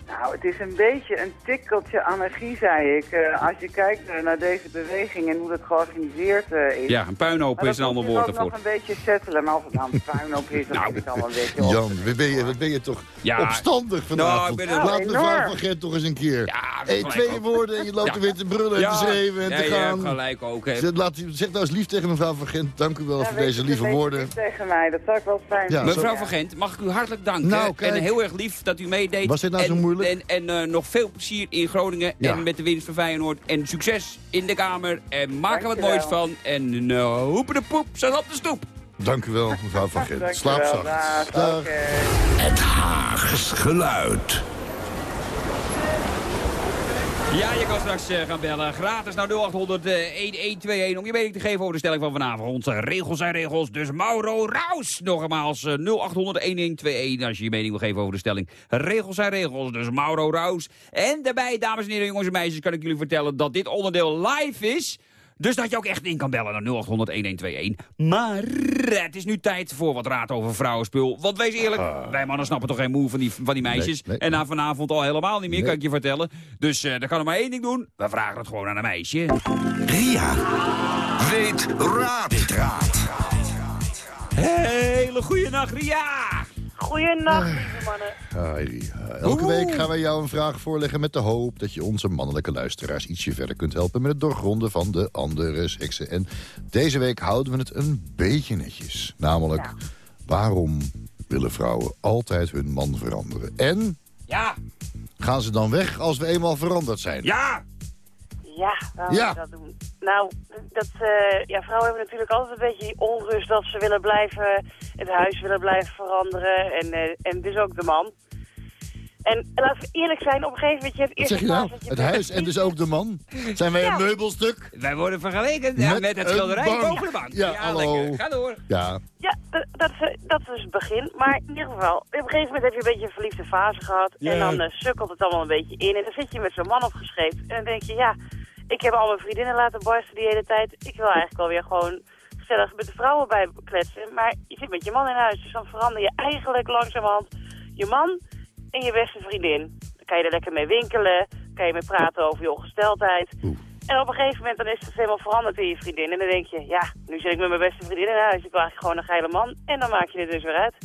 Nou, het is een beetje een tikkeltje anarchie, zei ik. Eh, als je kijkt naar deze beweging en hoe dat georganiseerd eh, is. Ja, een puinhoop is een dat ander moet woord daarvoor. ook nog een beetje settelen. Maar of het nou een puinhoop is, dat (laughs) Nou. ik allemaal een beetje op. Jan, wat ben je, wat ben je toch Ja. opstandig Nou, vanavond. ik ben het- Laat mevrouw van Gent toch eens een keer. Ja, Hey, twee ook. woorden en je loopt (laughs) Ja. er weer te brullen en te schreeuwen en ja, te gaan. hebt gelijk ook. hè. Zeg, laat, zeg nou eens lief tegen mevrouw van Gent. Dank u wel Ja, voor deze lieve woorden. tegen mij, dat zou ik wel fijn Ja, vinden. Mevrouw van Gent, mag ik u hartelijk danken. Nou. En heel erg lief dat u meedeed. Was dit nou zo moeilijk? En, en eh, nog veel plezier in Groningen Ja. en met de winst van Feyenoord. En succes in de Kamer. En maak er wat moois van. En uh, hoepen de poep, zat op de stoep. Dank u wel, mevrouw van Gent. Slaap zacht. dag, Dag. oké. Het Haags geluid. Ja, je kan straks eh, gaan bellen. Gratis naar 0800 eh, 1121 om je mening te geven over de stelling van vanavond. Eh, regels zijn regels, dus Mauro Raus. Nogmaals, eh, 0800 1121 als je je mening wil geven over de stelling. Regels zijn regels, dus Mauro Raus. En daarbij, dames en heren, jongens en meisjes, kan ik jullie vertellen dat dit onderdeel live is. Dus dat je ook echt in kan bellen naar 0800 1121. Maar het is nu tijd voor wat raad over vrouwenspul. Want wees eerlijk, wij mannen snappen toch geen moe van die, van die meisjes. Ah. Nee, nee. En na vanavond al helemaal niet meer, Nee. kan ik je vertellen. Dus eh dan kan er maar één ding doen. We vragen het gewoon aan een meisje. Ria. Weet raad. Weet raad. Hele goede nacht, Ria! Goeienacht, lieve mannen. Hi, hi. Elke Oeh. week gaan wij jou een vraag voorleggen met de hoop dat je onze mannelijke luisteraars ietsje verder kunt helpen met het doorgronden van de andere seksen. En deze week houden we het een beetje netjes. Namelijk, waarom willen vrouwen altijd hun man veranderen? En Ja, gaan ze dan weg als we eenmaal veranderd zijn? ja! Ja, waarom Ja. dat doen? Nou, dat, eh, ja, vrouwen hebben natuurlijk altijd een beetje die onrust dat ze willen blijven, het huis willen blijven veranderen en, eh, en dus ook de man. En laten we eerlijk zijn, op een gegeven moment, je hebt eerst zeg je nou? fase dat je Het huis en dus ook de man? Zijn wij een Ja. meubelstuk? Wij worden vergeleken ja, Met met, het een schilderij boven de bank. Ja, hallo. lekker. Ga door. Ja, Ja, dat, dat, is, dat is dus het begin. Maar in ieder geval, op een gegeven moment heb je een beetje een verliefde fase gehad. Ja. En dan eh, sukkelt het allemaal een beetje in. En dan zit je met zo'n man opgeschreven. En dan denk je, ja, ik heb al mijn vriendinnen laten barsten die hele tijd. Ik wil eigenlijk wel weer gewoon gezellig met de vrouwen bij kletsen. Maar je zit met je man in huis. Dus dan verander je eigenlijk langzamerhand je man en je beste vriendin. Dan kan je er lekker mee winkelen. Kan je mee praten over je ongesteldheid. Oeh. En op een gegeven moment dan is het helemaal veranderd in je vriendin. En dan denk je, ja, nu zit ik met mijn beste vriendin in huis. Ik wil eigenlijk gewoon een geile man. En dan maak je het dus weer uit.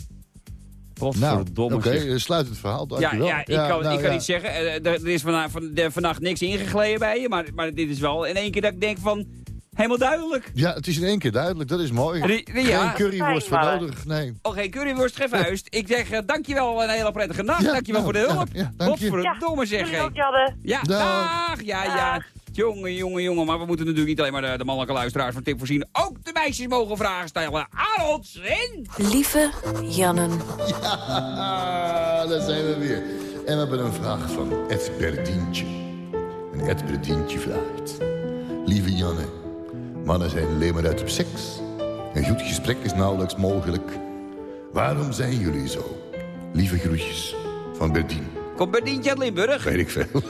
Nou, Godverdomme. oké, eh, sluit het verhaal, Ja, dankjewel. ja, ik kan, nou ik kan ja. niet zeggen. eh, er, er is vanna- van, de, vannacht niks ingegleden bij je. Maar, maar dit is wel in één keer dat ik denk van... Helemaal duidelijk. Ja, het is in één keer duidelijk, dat is mooi. Ja. Geen curryworst voor nodig, nee. Oh, geen curryworst, geen vuist. Ik zeg eh, dankjewel en een hele prettige nacht. Ja, dankjewel nou, voor de ja, hulp. ja, dank je. Godverdomme zeg. Ja, Dag. dag. Ja, ja. Jongen, jongen, jongen. Maar we moeten natuurlijk niet alleen maar de, de mannelijke luisteraars van tip voorzien. Ook de meisjes mogen vragen stellen aan ons in. Lieve Jannen. Ah, (laughs) daar zijn we weer. En we hebben een vraag van Ed Berdientje. En Ed Berdientje vraagt... Lieve Janne, mannen zijn alleen maar uit op seks. Een goed gesprek is nauwelijks mogelijk. Waarom zijn jullie zo? Lieve groetjes van Berdien. Komt Berdientje uit Limburg? Weet ik veel.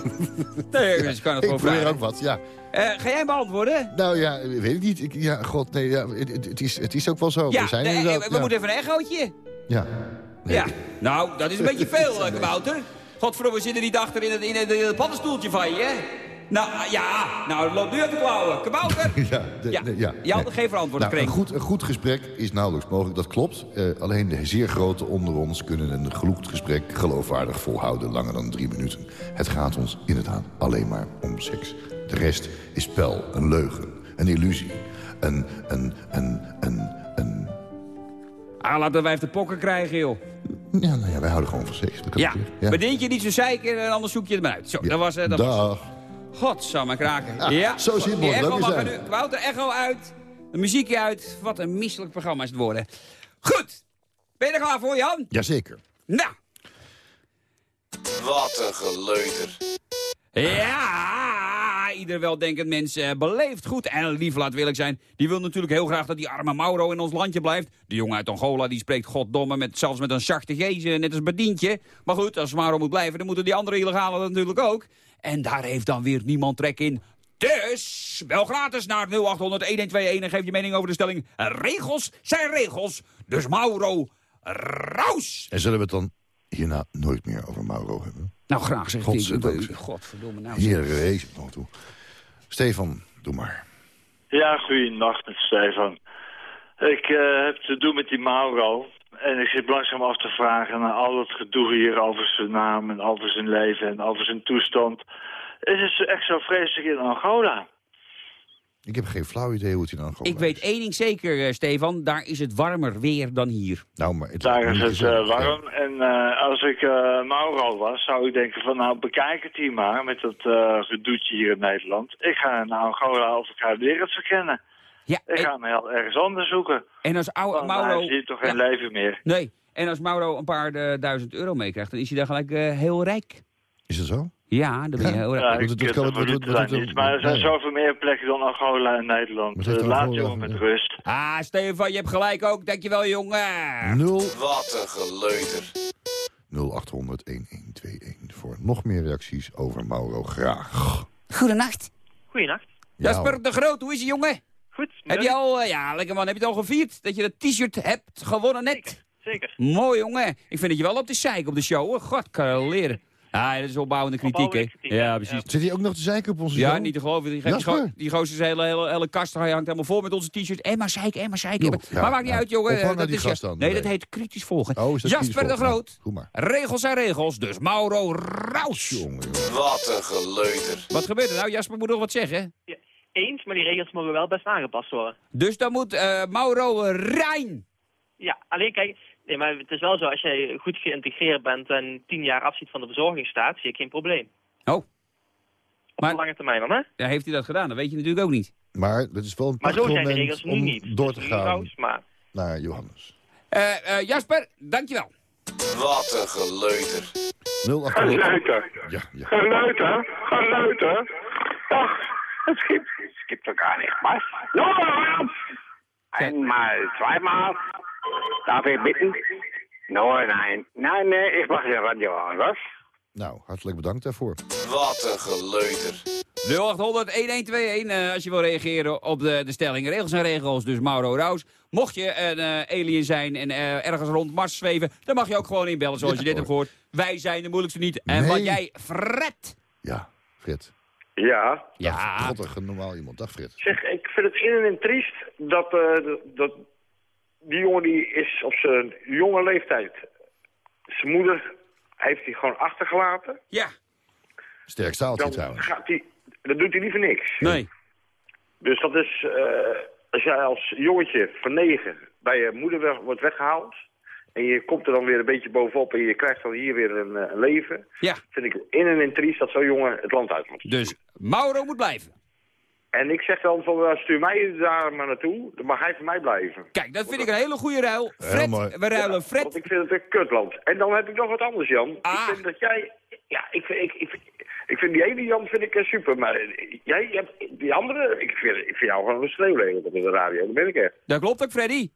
Nee, dus ik kan het (laughs) ik probeer ook wat, ja. Eh, ga jij beantwoorden? Nou ja, weet ik niet. Ik, ja, god, nee, ja, het, is, het is ook wel zo. Ja, we zijn we ja. moeten even een echootje. Ja. Nee. Ja. Nou, dat is een beetje (laughs) veel, eh, Wouter. Godverdomme, we zitten niet achter in het, in het, in het paddenstoeltje van je, hè? Nou, ja, nou, loopt nu uit de klauwen. Kabouter? (laughs) Ja, de, Ja. de- ja. Je had nee. geen verantwoord Nou, een, gekregen. goed, een goed gesprek is nauwelijks mogelijk, dat klopt. Eh, alleen de zeer grote onder ons kunnen een geloekt gesprek geloofwaardig volhouden langer dan drie minuten. Het gaat ons inderdaad alleen maar om seks. De rest is spel, een leugen, een illusie, een, een, een, een, een... Ah, laten wij even de pokken krijgen, joh. Ja, nou ja, wij houden gewoon van seks. Dat kan Ja, ja. je niet zo zeiken en anders zoek je het maar uit. Zo, dat was... eh, dat was Dag. Godsamme kraken. Ja, zo simpel, Die echo mag er nu. Wouter, echo uit. De muziekje uit. Wat een misselijk programma is het worden. Goed. Ben je er klaar voor, Jan? Jazeker. Nou. Wat een geleuter. Ja, ieder weldenkend mens eh, beleeft goed en lief, laat zijn. Die wil natuurlijk heel graag dat die arme Mauro in ons landje blijft. De jongen uit Angola die spreekt goddomme, met, zelfs met een zachte G, eh, net als Bedientje. Maar goed, als Mauro moet blijven, dan moeten die andere illegalen dat natuurlijk ook. En daar heeft dan weer niemand trek in. Dus, bel gratis naar 0800 1121 en geef je mening over de stelling. Regels zijn regels, dus Mauro, raus! En zullen we het dan hierna nooit meer over Mauro hebben? Nou, graag zeg ik. Godverdomme, nou. Heerlijke race nog toe. Stefan, doe maar. Ja, goeienacht met Stefan. Ik eh, heb te doen met die Mauro. En ik zit langzaam af te vragen naar al het gedoe hier over zijn naam en over zijn leven en over zijn toestand. Is het echt zo vreselijk in Angola? Ik heb geen flauw idee hoe het in Angola Ik weet één ding zeker, eh, Stefan. Daar is het warmer weer dan hier. Nou, maar het Daar is het eh, warm. En eh, als ik eh, Mauro was, zou ik denken van nou bekijk het hier maar met dat eh gedoetje hier in Nederland. Ik ga naar Angola of ik ga de wereld verkennen. Ja, Ik en, ga me heel ergens anders zoeken. en als oude Want hij Mauro... hier toch geen Ja. leven meer. Nee, en als Mauro een paar eh, duizend euro meekrijgt, dan is hij daar gelijk eh, heel rijk. Is dat zo? Ja, dan ben je heel Ja, rijk. dat dat, kan- dat, dat- dat- dat- dat- niet. Maar er zijn zoveel meer plekken dan Angola en Nederland. Eh, Laat Angola- jongen met rust. Ah, Stefan, je hebt gelijk ook. Dankjewel, jongen. 0 Wat een geleuter. 0800 1121 voor nog meer reacties over Mauro graag. Goedenacht. Goeienacht. Ja, Jasper de Groot, hoe is het, jongen? Goed. Heb je al, eh, ja, lekker man, heb je het al gevierd? Dat je dat t-shirt hebt gewonnen net? Zeker. Mooi, jongen. Ik vind dat je wel op de zeik op de show, hoor. God, kan je leren. Ah, dat is opbouwende kritiek, hè? Ja, ja. precies. Zit hij ook nog te zeiken op onze Ja, show? niet te geloven. Die, go die gozer zijn hele, hele, hele kast hangt helemaal vol met onze t-shirts. En maar zeiken, en maar ja, maar maakt niet ja. uit, jongen. Ophangen Dat die is gast ja- dan. Nee, Nee. dat heet kritisch volgen. Oh, is dat Jasper de? Groot. Goed maar. Regels zijn regels, dus Mauro Raus. Jongen, jongen. Wat een geleuter. Wat gebeurt er nou? Jasper moet nog wat zeggen. Eens, maar die regels mogen wel best aangepast worden. Dus dan moet eh, Mauro Rijn. Ja, alleen kijk, nee, maar het is wel zo, als jij goed geïntegreerd bent en tien jaar afziet van de verzorgingsstaat, zie ik geen probleem. Oh, Op Maar- de lange termijn dan, hè? ja, heeft hij dat gedaan? Dat weet je natuurlijk ook niet. Maar dat is wel een Maar zo zijn de regels nu om niet. door te gaan trouwens, maar naar Johannes. Eh, eh, Jasper, dankjewel. Wat een geleuter. 0800... Geluiten. Ja, ja. Geluiten. Geluiten. Ach, het schip. Es gibt doch gar nicht. Was? Norbert! Einmal, zweimal. Darf ich bitten? No, nein. Nein, nee, ich mache den Radio an, was? Nou, hartelijk bedankt daarvoor. Wat een geleuter. 0800-1121 eh, als je wil reageren op de, de stelling. Regels zijn regels, dus Mauro Raus. Mocht je een eh, alien zijn en eh, ergens rond Mars zweven... dan mag je ook gewoon inbellen zoals Ja, je dit hoor. hebt gehoord. Wij zijn de moeilijkste niet. En Nee. wat jij fret... Ja, Frit. Ja. Ja. God, een normaal iemand. Dag Frit. Zeg, ik vind het in en triest dat, eh, dat, dat die jongen die is op zijn jonge leeftijd. Zijn moeder heeft hij gewoon achtergelaten. Ja. Sterk staaltje Dan, trouwens. gaat hij, dan doet hij liever niks. Nee. Dus dat is, eh, als jij als jongetje van negen bij je moeder wordt weggehaald... en je komt er dan weer een beetje bovenop en je krijgt dan hier weer een, eh, leven... Ja. vind ik in en in triest dat zo'n jongen het land uit moet. Dus Mauro moet blijven. En ik zeg dan van, eh, stuur mij daar maar naartoe, dan mag hij voor mij blijven. Kijk, dat vind ik een hele goede ruil. Fred, we ruilen Fred. Want ik vind het een kutland. En dan heb ik nog wat anders, Jan. Ah. Ik vind dat jij... Ja, ik vind, ik, ik, vind- ik vind die ene Jan vind ik eh, super, maar jij hebt die andere... Ik vind, ik vind jou gewoon een schreeuwleger op de radio, dat ben ik echt. Dat klopt ook, Freddy.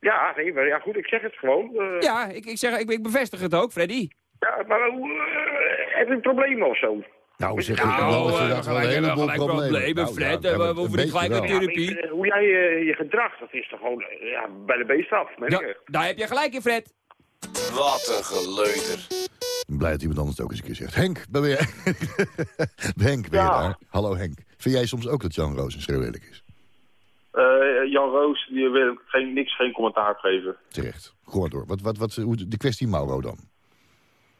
Ja, nee, maar ja goed, ik zeg het gewoon. eh. Ja, ik, ik, zeg, ik, ik bevestig het ook, Freddy. Ja, maar hoe... eh, heb je problemen of zo? Nou, zeg ik Nou, wel eh, daar gewoon een gelijk- heleboel gelijk problemen... problemen, Nou, Fred. ja, Eh, we een hoeven niet gelijk wel. Ja, ik therapie. eh, hoe jij eh, je gedragt, dat is toch gewoon eh, ja, bij de beest af, Ja, daar heb je gelijk in, Fred. Wat een geleuter. Ik ben blij dat iemand anders het ook eens een keer zegt. Henk, ben je... (laughs) Henk, ben je Ja. daar? Hallo Henk. Vind jij soms ook dat Jan Roos een schreeuw is? Eh, Jan Roos die wil geen, niks, geen commentaar geven. Terecht. Gewoon door. Wat, wat, wat, hoe, de kwestie Mauro dan?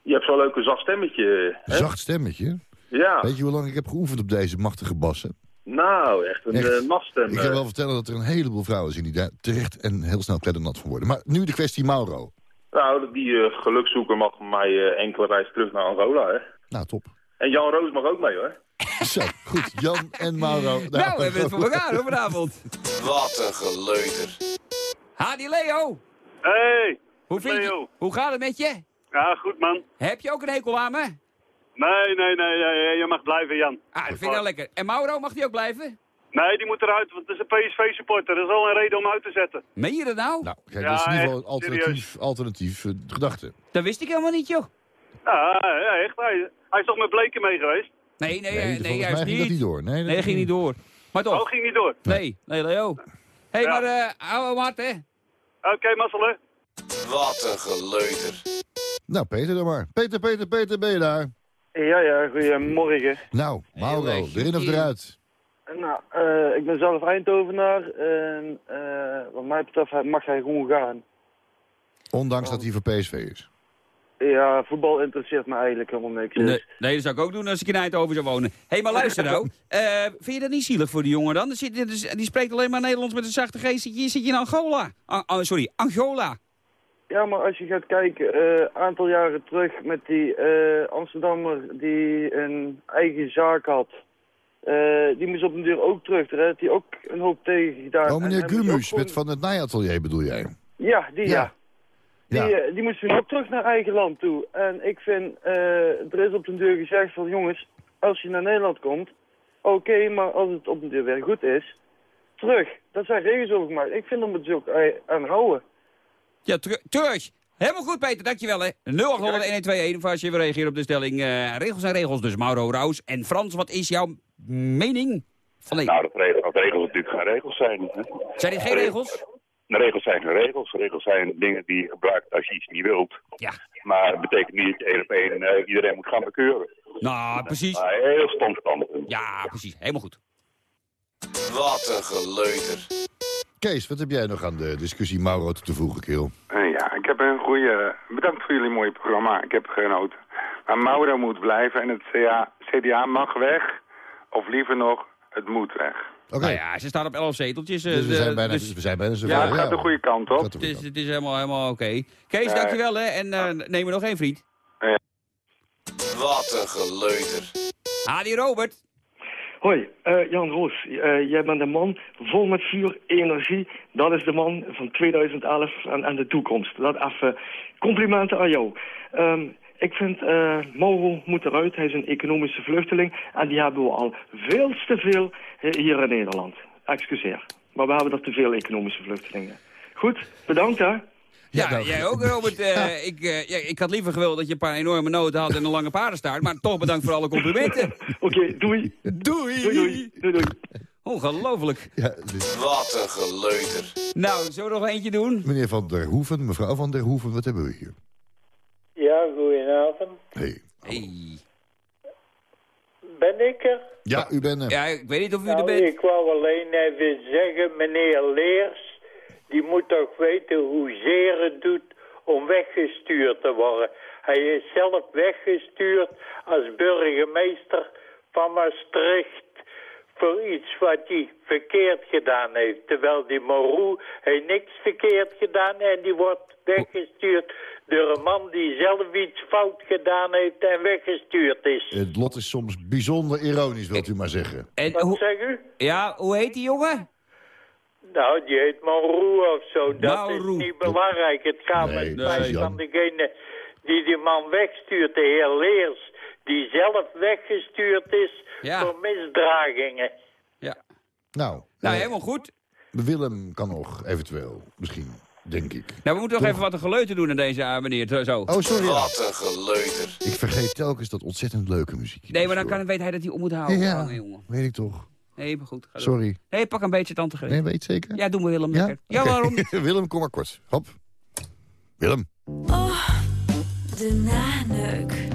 Je hebt zo'n leuke zacht stemmetje. hè? Zacht stemmetje. Ja. Weet je hoe lang ik heb geoefend op deze machtige bassen? Nou, echt een Echt. eh. Ik ga wel vertellen dat er een heleboel vrouwen zijn die daar terecht en heel snel kleddernat van worden. Maar nu de kwestie Mauro. Nou, die eh, gelukzoeker mag mij eh, enkele reis terug naar Angola, hè. Nou, top. En Jan Roos mag ook mee, hoor. Zo, goed. Jan en Mauro. (laughs) Nou, we hebben het voor elkaar hoor, vanavond. Wat een geleuter. Hadi Leo. Hey, Hoe, vind je, hoe gaat het met je? Ja, goed man. Heb je ook een hekel aan me? Nee, nee, nee, nee, je mag blijven, Jan. Ah, dat vind ik wel lekker. En Mauro, mag die ook blijven? Nee, die moet eruit, want het is een PSV-supporter. Dat is al een reden om uit te zetten. Meen je dat nou? Nou, kijk, Ja, dat is in ieder geval een alternatief, alternatief eh, gedachte. Dat wist ik helemaal niet, joh. Ja, ja echt. Hij, hij is toch met Bleken mee geweest? Nee, nee, Nee, nee, volgens juist mij ging niet. niet door. Nee, Nee, ging niet door. Maar toch. Oh, ging niet door. Nee, nee, Leo. Hé, hey, Ja. maar eh hou hem hard, hè. Oké, hè. Wat een geleuter. Nou, Peter dan maar. Peter, Peter, Peter, ben je daar? Ja, ja, goedemorgen. Nou, Mauro, erin of eruit? Nou, eh, ik ben zelf Eindhovenaar en eh, wat mij betreft mag hij gewoon gaan. Ondanks dat hij voor PSV is. Ja, voetbal interesseert me eigenlijk helemaal niks. Dus Nee, nee, dat zou ik ook doen als ik in Eindhoven zou wonen.É, hey, maar luister nou. Eh, vind je dat niet zielig voor die jongen dan? Die, zit- die- die spreekt alleen maar Nederlands met een zachte geest. Zit je, zit je in Angola? Ah, ah, sorry, Angola. Ja, maar als je gaat kijken, een aantal jaren terug met die eh, Amsterdammer die een eigen zaak had. eh, die moest op een duur ook terug. Daar heeft hij ook een hoop tegen gedaan. Oh, En meneer Gumus, gewoon- met van het nijatelier bedoel jij? Ja, die ja. Ja. Die, eh, die moest nu ook terug naar eigen land toe. En ik vind, eh, er is op den deur gezegd van jongens, als je naar Nederland komt, oké, maar als het op den deur weer goed is, terug. Dat zijn regels over gemaakt. Ik vind dat we het ook eh, aan houden. Ja, teru- terug. Helemaal goed, Peter. Dankjewel, hè. 0800-1121 voor als je wil reageren op de stelling. eh, regels zijn regels, dus Mauro Raus. En Frans, wat is jouw mening? Van nee. Nou, dat regels, dat regels natuurlijk geen regels zijn. Hè? Zijn dit geen regels? De regels zijn geen regels. Regels zijn dingen die je gebruikt als je iets niet wilt. Ja. Maar het betekent niet dat je één op één eh, iedereen moet gaan bekeuren. Nou, precies. Maar heel stom standpunt. Ja, precies. Helemaal goed. Wat een geleuter. Kees, wat heb jij nog aan de discussie Mauro toe te voegen, Keel? Eh, ja, ik heb een goede... Bedankt voor jullie mooie programma. Ik heb genoten. Maar Mauro moet blijven en het CDA, CDA mag weg. Of liever nog, het moet weg. Nou ja, ze staan op 11 zeteltjes. eh, Dus we de- zijn bijna, dus we zijn bijna zover. Ja, het gaat de goede kant op. het, is, het is helemaal, helemaal oké. Kees, dankjewel, hè. En eh, neem er nog één vriend. Wat een geleuter. Hadi Robert. Hoi, eh, Jan Roos. Eh, jij bent een man vol met vuur, energie. Dat is de man van 2011 en, en de toekomst. Dat even complimenten aan jou. Ehm, ik vind eh Mauro moet eruit. Hij is een economische vluchteling. En die hebben we al veel te veel eh, hier in Nederland. Excuseer. Maar we hebben er te veel economische vluchtelingen. Goed, bedankt hè. Ja, jij ook, Robert. Eh, (laughs) ik, eh, ja, ik had liever gewild dat je een paar enorme noten had en een lange paardenstaart. Maar toch bedankt voor alle complimenten. (laughs) Oké, doei. Doei. Doei, doei. doei, doei. Ongelooflijk. Wat een geleuter. Nou, zullen we nog eentje doen? Meneer Van der Hoeven, mevrouw Van der Hoeven, wat hebben we hier? Ja, goedenavond. Hey. Hey. Ben ik er? Ja, u bent er. Ja, ik weet niet of u er Nou, bent. ik wou alleen even zeggen, meneer Leers, die moet toch weten hoezeer het doet om weggestuurd te worden. Hij is zelf weggestuurd als burgemeester van Maastricht voor iets wat hij verkeerd gedaan heeft. Terwijl die Moreau heeft niks verkeerd gedaan en die wordt weggestuurd door een man die zelf iets fout gedaan heeft en weggestuurd is. Het lot is soms bijzonder ironisch, wilt u maar zeggen. En Wat hoe, zeg u? ja, hoe heet die jongen? Nou, die heet Monroe of zo. Dat is niet belangrijk. Het gaat Nee, met mij van degene die die man wegstuurt, de heer Leers. Die zelf weggestuurd is Ja. voor misdragingen. Ja. Nou, Nou, eh, helemaal goed. Willem kan nog eventueel, misschien, denk ik. Nou, we moeten nog even wat een geleuter doen aan deze uh, meneer. Zo. Oh, sorry. Wat een geleuter. Ik vergeet telkens dat ontzettend leuke muziek. Nee, maar dan kan, weet hij dat hij om moet houden. Ja, Oh, jongen. weet ik toch. Nee, maar goed. ga door. Sorry. Nee, pak een beetje tante Greet. Nee, weet je zeker? Ja, doen we Willem Ja? lekker. Ja, waarom? (laughs) Willem, kom maar kort. Hop. Willem. De naneuk.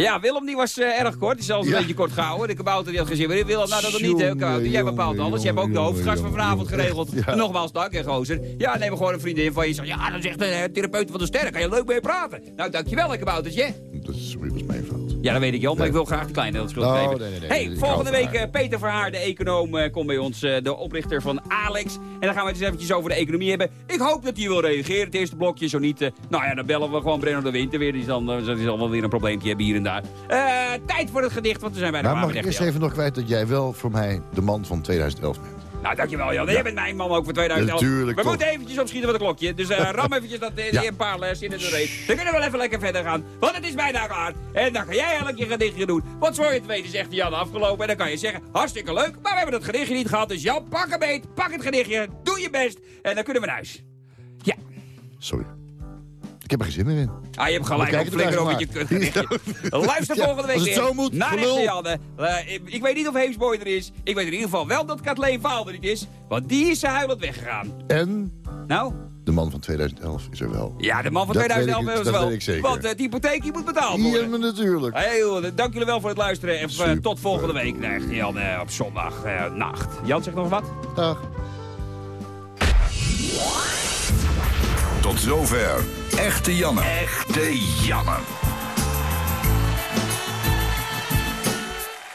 Ja, Willem die was eh, erg kort. Die is zelfs een Ja. beetje kort gehouden. De kabouter die had gezien. Willem, nou dat er niet, hè, kabouter. Jij bepaalt alles. Jij hebt ook de hoofdgast van vanavond geregeld. Ja. Nogmaals dank, hè, gozer. Ja, neem gewoon een vriendin van je. Zegt, ja, dan zegt de therapeut van de sterren. Kan je leuk mee praten. Nou, dankjewel, hè, kaboutertje. Dat is, mijn fout. Ja, dat weet ik, Jan. Maar ik wil graag de kleine dat schuld Oh, geven. nee, nee, nee, hey, volgende week eh, Peter Verhaar, de econoom, eh, komt bij ons. eh, de oprichter van Alex. En dan gaan we het eens eventjes over de economie hebben. Ik hoop dat hij wil reageren, het eerste blokje. Zo niet, nou ja, dan bellen we gewoon Brenno de Winter weer. Die zal, die zal wel weer een probleempje hebben hier en daar. Tijd voor het gedicht, want we zijn bij de Maar mag ik eerst even nog kwijt dat jij wel voor mij de man van 2011 bent? Nou, dankjewel Jan. Jij bent mijn man ook voor 2011. Natuurlijk we toch. moeten eventjes opschieten met het klokje. Dus eh, (laughs) ram eventjes dat eh, Ja. een paar les in de reet. Dan kunnen we wel even lekker verder gaan. Want het is bijna klaar. En dan kan jij keer een gedichtje doen. Want voor je het weet is echt Jan afgelopen. En dan kan je zeggen, hartstikke leuk. Maar we hebben het gedichtje niet gehad. Dus Jan, pak een beet. Pak het gedichtje. Doe je best. En dan kunnen we naar huis. Ja. Sorry. Ik heb er geen zin meer in. Ah, je hebt gelijk kijken flikker er op met je. (laughs) Luister volgende week weer zo moet, naar Janne. Eh, ik, weet niet of Heemsboy er is. Ik weet in ieder geval wel dat Kathleen Vaal er niet is. Want die is huilend weggegaan. En Nou? de man van 2011 is er wel. Ja, de man van Dat 2011 weet ik- is dat wel. weet ik zeker. Want uh, die hypotheek die moet betaald worden. Ja, maar natuurlijk. Heel, dank jullie wel voor het luisteren. En uh, tot volgende week. Nee, Jan, uh, op zondag nacht. Jan zegt nog wat? Dag. Tot zover. Echte Janne. Echte Janne.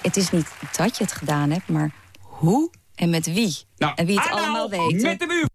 Het is niet dat je het gedaan hebt, maar hoe en met wie. Nou, en wie het allemaal weet. Met de muur.